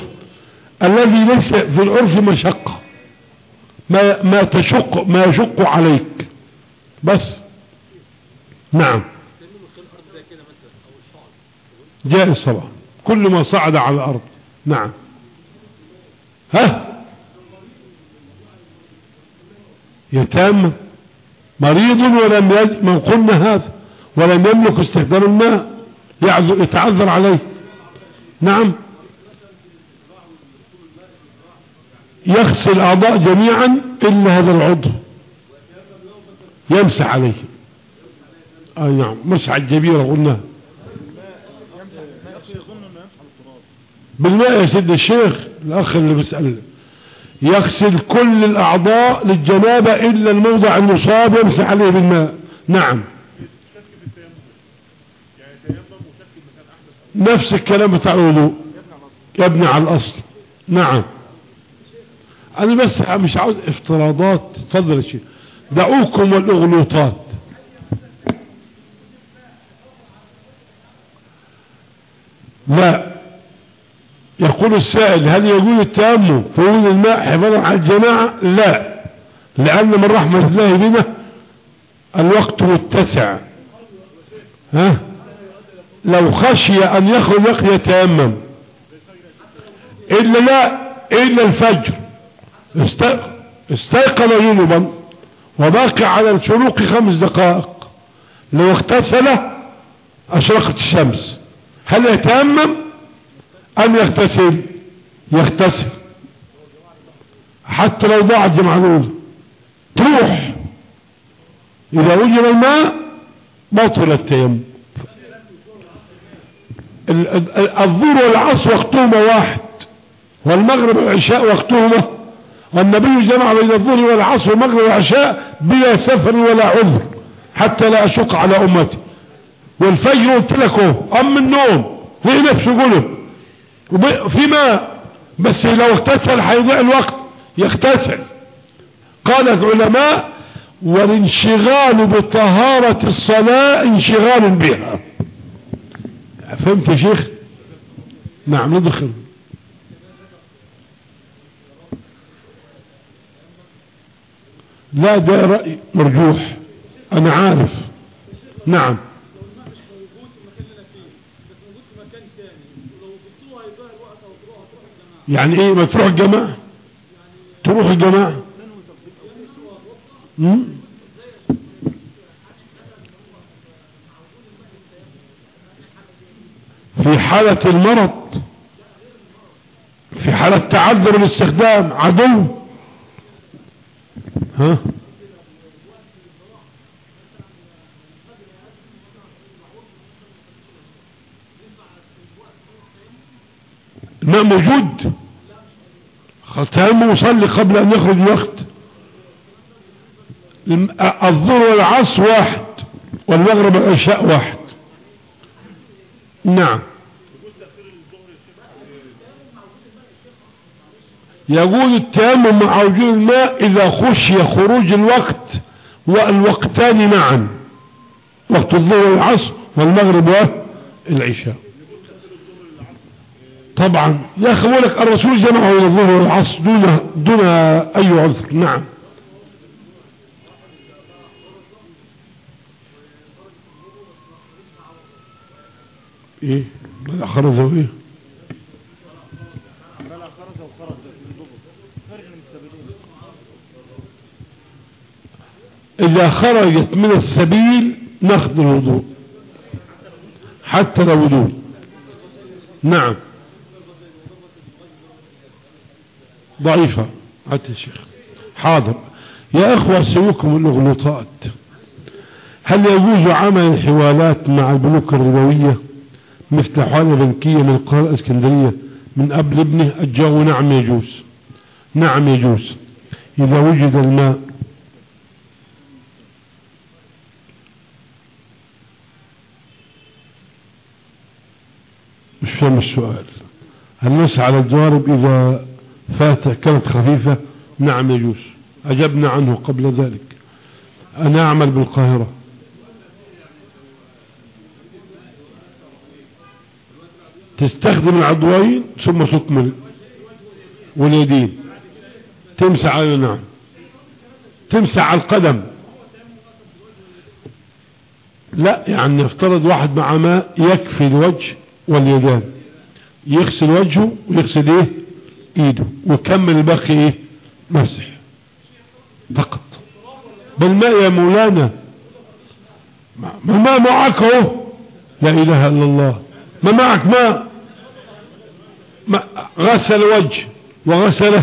الذي ليس في العرف مشقة. ما, ما تشق ما يشق عليك. بس. نعم تعملوا في الأرض زي كده مثلا أو الشعر جائز طبعا كل ما صعد على الأرض. نعم. ها؟ يتم مريض ولم يج... من قلنا هذا ولم يملك استخدام الماء يتعذر عليه. نعم. يغسل الأعضاء جميعا إلا هذا العضو. يمسح عليه. آه نعم. مسح الجبيرة قلنا. بالماء يا سيد الشيخ الأخ اللي بيسأل. يغسل كل الأعضاء للجنابة إلا الموضع المصاب يمسح عليه بالماء. نعم. نفس الكلام بتاع الوضوء يبني على الأصل. نعم. أنا بس مش عاوز افتراضات تفضل يا شيخ. دعوكم والأغلوطات. لا يقول السائل هل يجوز التيمم في وجود الماء حفاظا على الجماعة؟ لا لأن من رحمة الله بنا الوقت متسع. ها؟ لو خشي أن يخرج يتيمم إلا لا إلا الفجر. است- استيقظ جنبا وباقي على الشروق خمس دقائق. لو اغتسل أشرقت الشمس. هل يتيمم أم يغتسل؟ يغتسل. حتى لو ضاعت جمع الأولى تروح. إذا وجد الماء بطل التيمم. ال- ال- الظهر والعصر وقتهما واحد. والمغرب والعشاء وقتهما. والنبي جمع بين الظهر والعصر والمغرب والعشاء بلا سفر ولا عذر. حتى لا أشق على أمتي. والفجر قلت لك النوم. في نفسه وب- في ماء بس لو اغتسل هيضيع الوقت يغتسل قال العلماء والانشغال بطهارة الصلاة انشغال بها. فهمت يا شيخ؟ نعم ندخل. لا ده رأي مرجوح. أنا عارف. نعم. يعني إيه ما تروح الجماعة؟ تروح الجماعة؟ مم؟ في حالة المرض في حالة تعذر الاستخدام عدو. ها؟ الماء موجود. تيمم وصلي قبل أن يخرج الوقت. الظهر والعصر واحد والمغرب والعشاء واحد. نعم. يقول التيمم مع وجود الماء إذا خشي خروج الوقت والوقتان معا. وقت الظهر والعصر والمغرب والعشاء. طبعا يا بقول لك الرسول جمعه الظهر والعصر دون دون أي عذر. نعم. إيه؟ بلا وخرج بالضبط خرج من السبيلين إذا خرجت من السبيل ناخذ الوضوء حتى لو وضوء نعم. ضعيفة. هات يا شيخ. حاضر. يا إخوة سيوكم الاغلوطات هل يجوز عمل الحوالات مع البنوك الربوية مثل حوالة بنكية من القاهرة الإسكندرية من قبل ابنه؟ الجو نعم يجوز. نعم يجوز. إذا وجد الماء. مش فاهم السؤال. الناس على الجوارب إذا فات كانت خفيفة. نعم يجوز أجبنا عنه قبل ذلك. أنا أعمل بالقاهرة. تستخدم العضوين ثم تكمل. واليدين تمسح على نعم. تمسح على القدم. لا يعني نفترض واحد مع ماء يكفي الوجه واليدان. يغسل وجهه ويغسل إيه؟ إيده ويكمل الباقي إيه؟ مسح. فقط. بالماء يا مولانا؟ ما ما الماء معك أهو. لا إله إلا الله. ما معك؟ ماء ما غسل وجه وغسل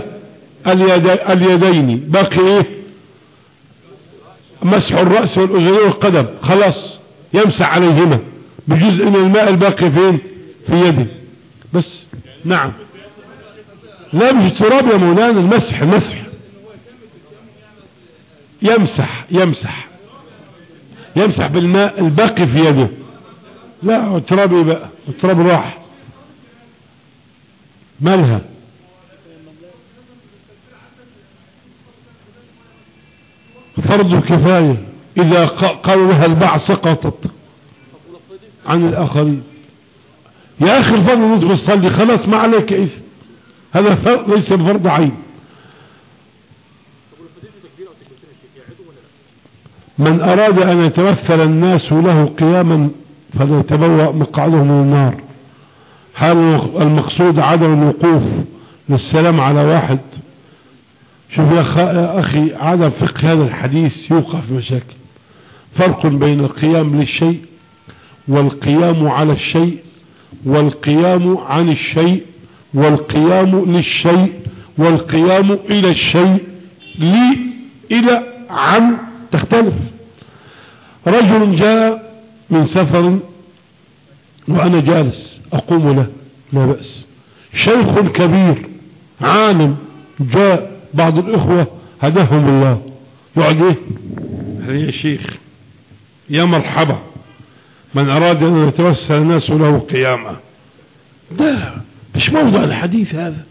اليد اليدين. باقي إيه؟ مسح الرأس والأذنين والقدم. خلاص. يمسح عليهما. بجزء من الماء الباقي فين؟ في يده. بس. نعم. لا مش التراب يا مولانا المسح المسح. يمسح يمسح. يمسح بالماء الباقي في يده. لا التراب إيه بقى التراب راح. مالها؟ فرض كفاية. إذا ق- قالوا لها الباع سقطت عن الآخرين. يا أخي الفضل ندخل تصلي خلاص ما عليك اثم هذا ليس بفرض عين. من أراد أن يتمثل الناس له قياما فليتبوأ مقعده من النار. حال المقصود عدم الوقوف للسلام على واحد. شوف يا, أخي عدم فقه هذا الحديث يوقع في مشاكل. فرق بين القيام للشيء والقيام على الشيء والقيام عن الشيء والقيام للشيء والقيام إلى الشيء لي إلى عن تختلف. رجل جاء من سفر وأنا جالس أقوم له لا بأس. شيخ كبير عالم جاء بعض الإخوة هداهم الله. يقعد هذا يا شيخ يا مرحبا. من أراد أن يتوسل الناس له قيامه. ده مش موضع الحديث هذا؟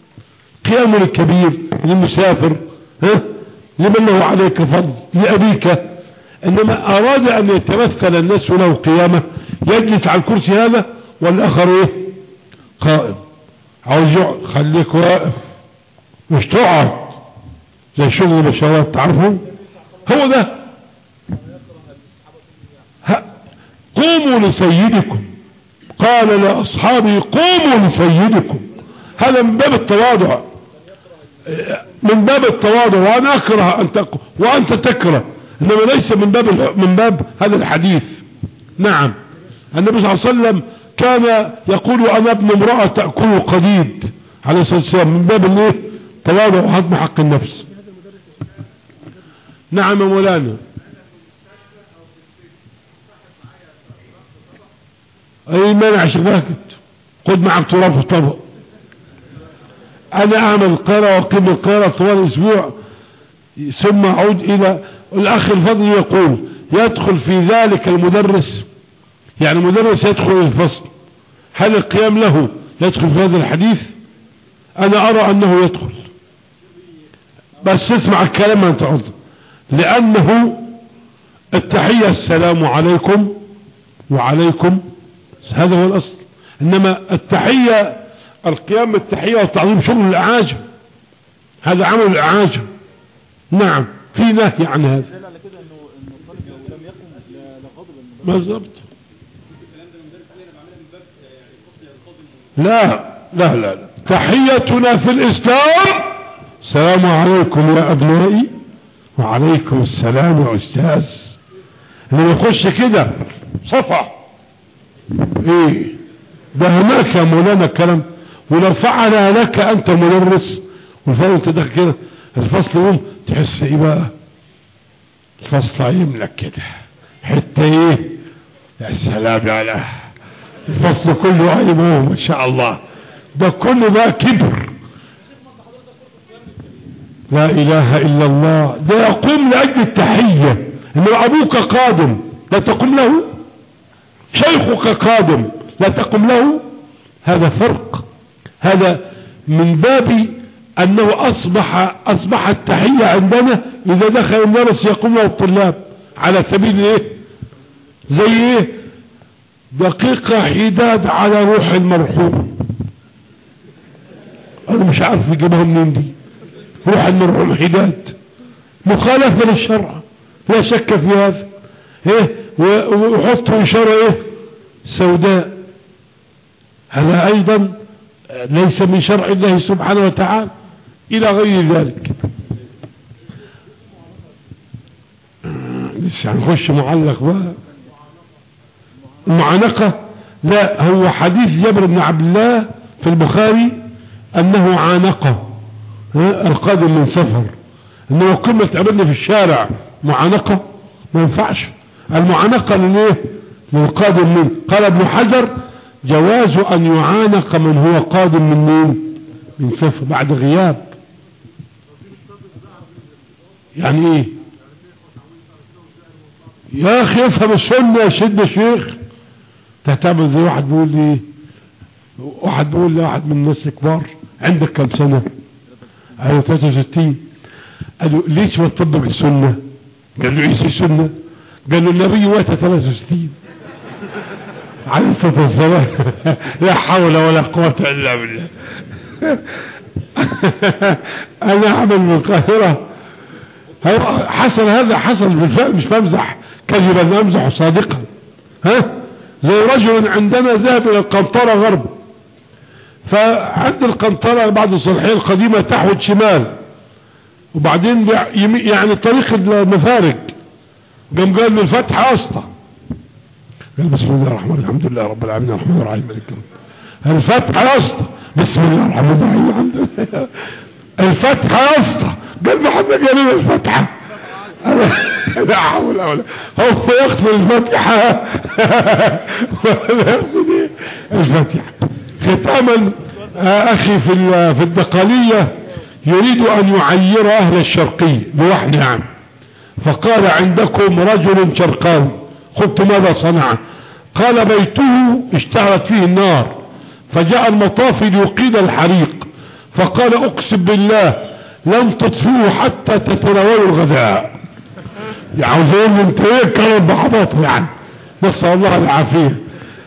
قيام للكبير للمسافر ها؟ لمن له عليك فضل لأبيك. إنما أراد أن يتمثل الناس له قيامة يجلس على الكرسي هذا والآخر إيه؟ قائم. عاوز خليك واقف. مش تقعد. زي شغل البشرات تعرفون هو ده. قوموا لسيدكم. قال لأصحابه قوموا لسيدكم. هذا من باب التواضع. من باب التواضع وأنا أكره أن تقوم وأنت تكره. إنما ليس من باب من باب هذا الحديث. نعم. النبي صلى الله عليه وسلم كان يقول أنا ابن امرأة تأكل قديد عليه الصلاة والسلام. من باب الإيه؟ تواضع وهضم حق النفس. نعم مولانا. أي مانع شيخ باكت خد معك تراب في طبق أنا أعمل القراءة وأقيم القراءة طوال الأسبوع. ثم أعود إلى الأخ الفضل يقول يدخل في ذلك المدرس. يعني المدرس يدخل الفصل. هل القيام له؟ يدخل في هذا الحديث؟ أنا أرى أنه يدخل. بس اسمع الكلام أنت عرض لأنه التحية السلام عليكم وعليكم هذا هو الأصل. إنما التحية القيام بالتحية والتعظيم شغل الأعاجم. هذا عمل الأعاجم. نعم في نهي عن هذا. لا لا لا لا. تحيتنا في الإسلام. السلام عليكم يا أبنائي. وعليكم السلام يا أستاذ. اللي يخش كده صفع إيه. ده هناك يا مولانا الكلام. ولو فعل لك أنت مدرس. أنت ده كده. الفصل يقوم تحس إيه بقى؟ الفصل يملك كده. حتى إيه؟ يا سلام له الفصل كله عيبه ما شاء الله. ده كله بقى كبر. لا إله إلا الله. ده يقوم لأجل التحية. ان أبوك قادم. لا تقوم له. شيخك قادم لا تقوم له. هذا فرق. هذا من باب أنه اصبح أصبح التحية عندنا إذا دخل المدرس يقوم له الطلاب على سبيل إيه؟ زي إيه؟ دقيقة حداد على روح المرحوم. أنا مش عارف يجيبها منين دي. روح المرحوم حداد. مخالفة للشرع. لا شك في هذا. إيه؟ و- ويحطوا اشارة إيه؟ سوداء. هذا أيضا ليس من شرع الله سبحانه وتعالى إلى غير ذلك. لسه هنخش معلق بقى. المعانقة لا هو حديث جابر بن عبد الله في البخاري أنه عانقه القادم من سفر إنه قمة قابلني في الشارع معانقة ما ينفعش. المعانقة للايه للقادم من قال ابن حجر جواز أن يعانق من هو قادم من مين؟ من سفر بعد غياب. يعني إيه؟ يا أخي افهم السنة يا سيدنا شيخ. تعتمد زي واحد بيقول لي واحد بيقول لي واحد من الناس الكبار عندك كم سنة؟ قال 63 قال له ليش ما تطبق السنة؟ قال له إيش السنة؟ قال له النبي مات 63 عليه الصلاة والسلام لا حول ولا قوة إلا بالله. أنا أعمل من القاهرة. حصل هذا حصل بالفعل مش بمزح. كذبا امزح صادقا. ها؟ زي رجل عندنا ذهب إلى القنطرة غرب. فعند القنطرة بعد الصلحية القديمة تحوت شمال. وبعدين يعني طريق المفارق. قام قال له الفتحة أسطى. قال بسم الله الرحمن الرحيم. الحمد لله رب العالمين. الرحمن الرحيم مالك يوم الدين. الفتحة أسطى. بسم الله الرحمن الرحيم. الحمد لله. الفتحة أسطى. قال محمد جليل الفتحة. لا حول ولا هو الفتحة. ولا يقصد إيه ختاما أخي في في الدقالية يريد أن يعير أهل الشرقية. بواحد نعم. فقال عندكم رجل شرقاوي. قلت ماذا صنع؟ قال بيته اشتعلت فيه النار. فجاء المطاف ليقيد الحريق. فقال اقسم بالله لن تطفئوا حتى تتناولوا الغداء يعوزون من تيكروا بحباطه يعني. نسأل الله العافية.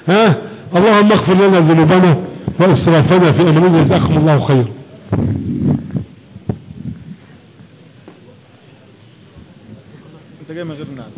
ها؟ اللهم اغفر لنا ذنوبنا واسرافنا في أمرنا. جزاكم الله خير. انت جاي من غير نعم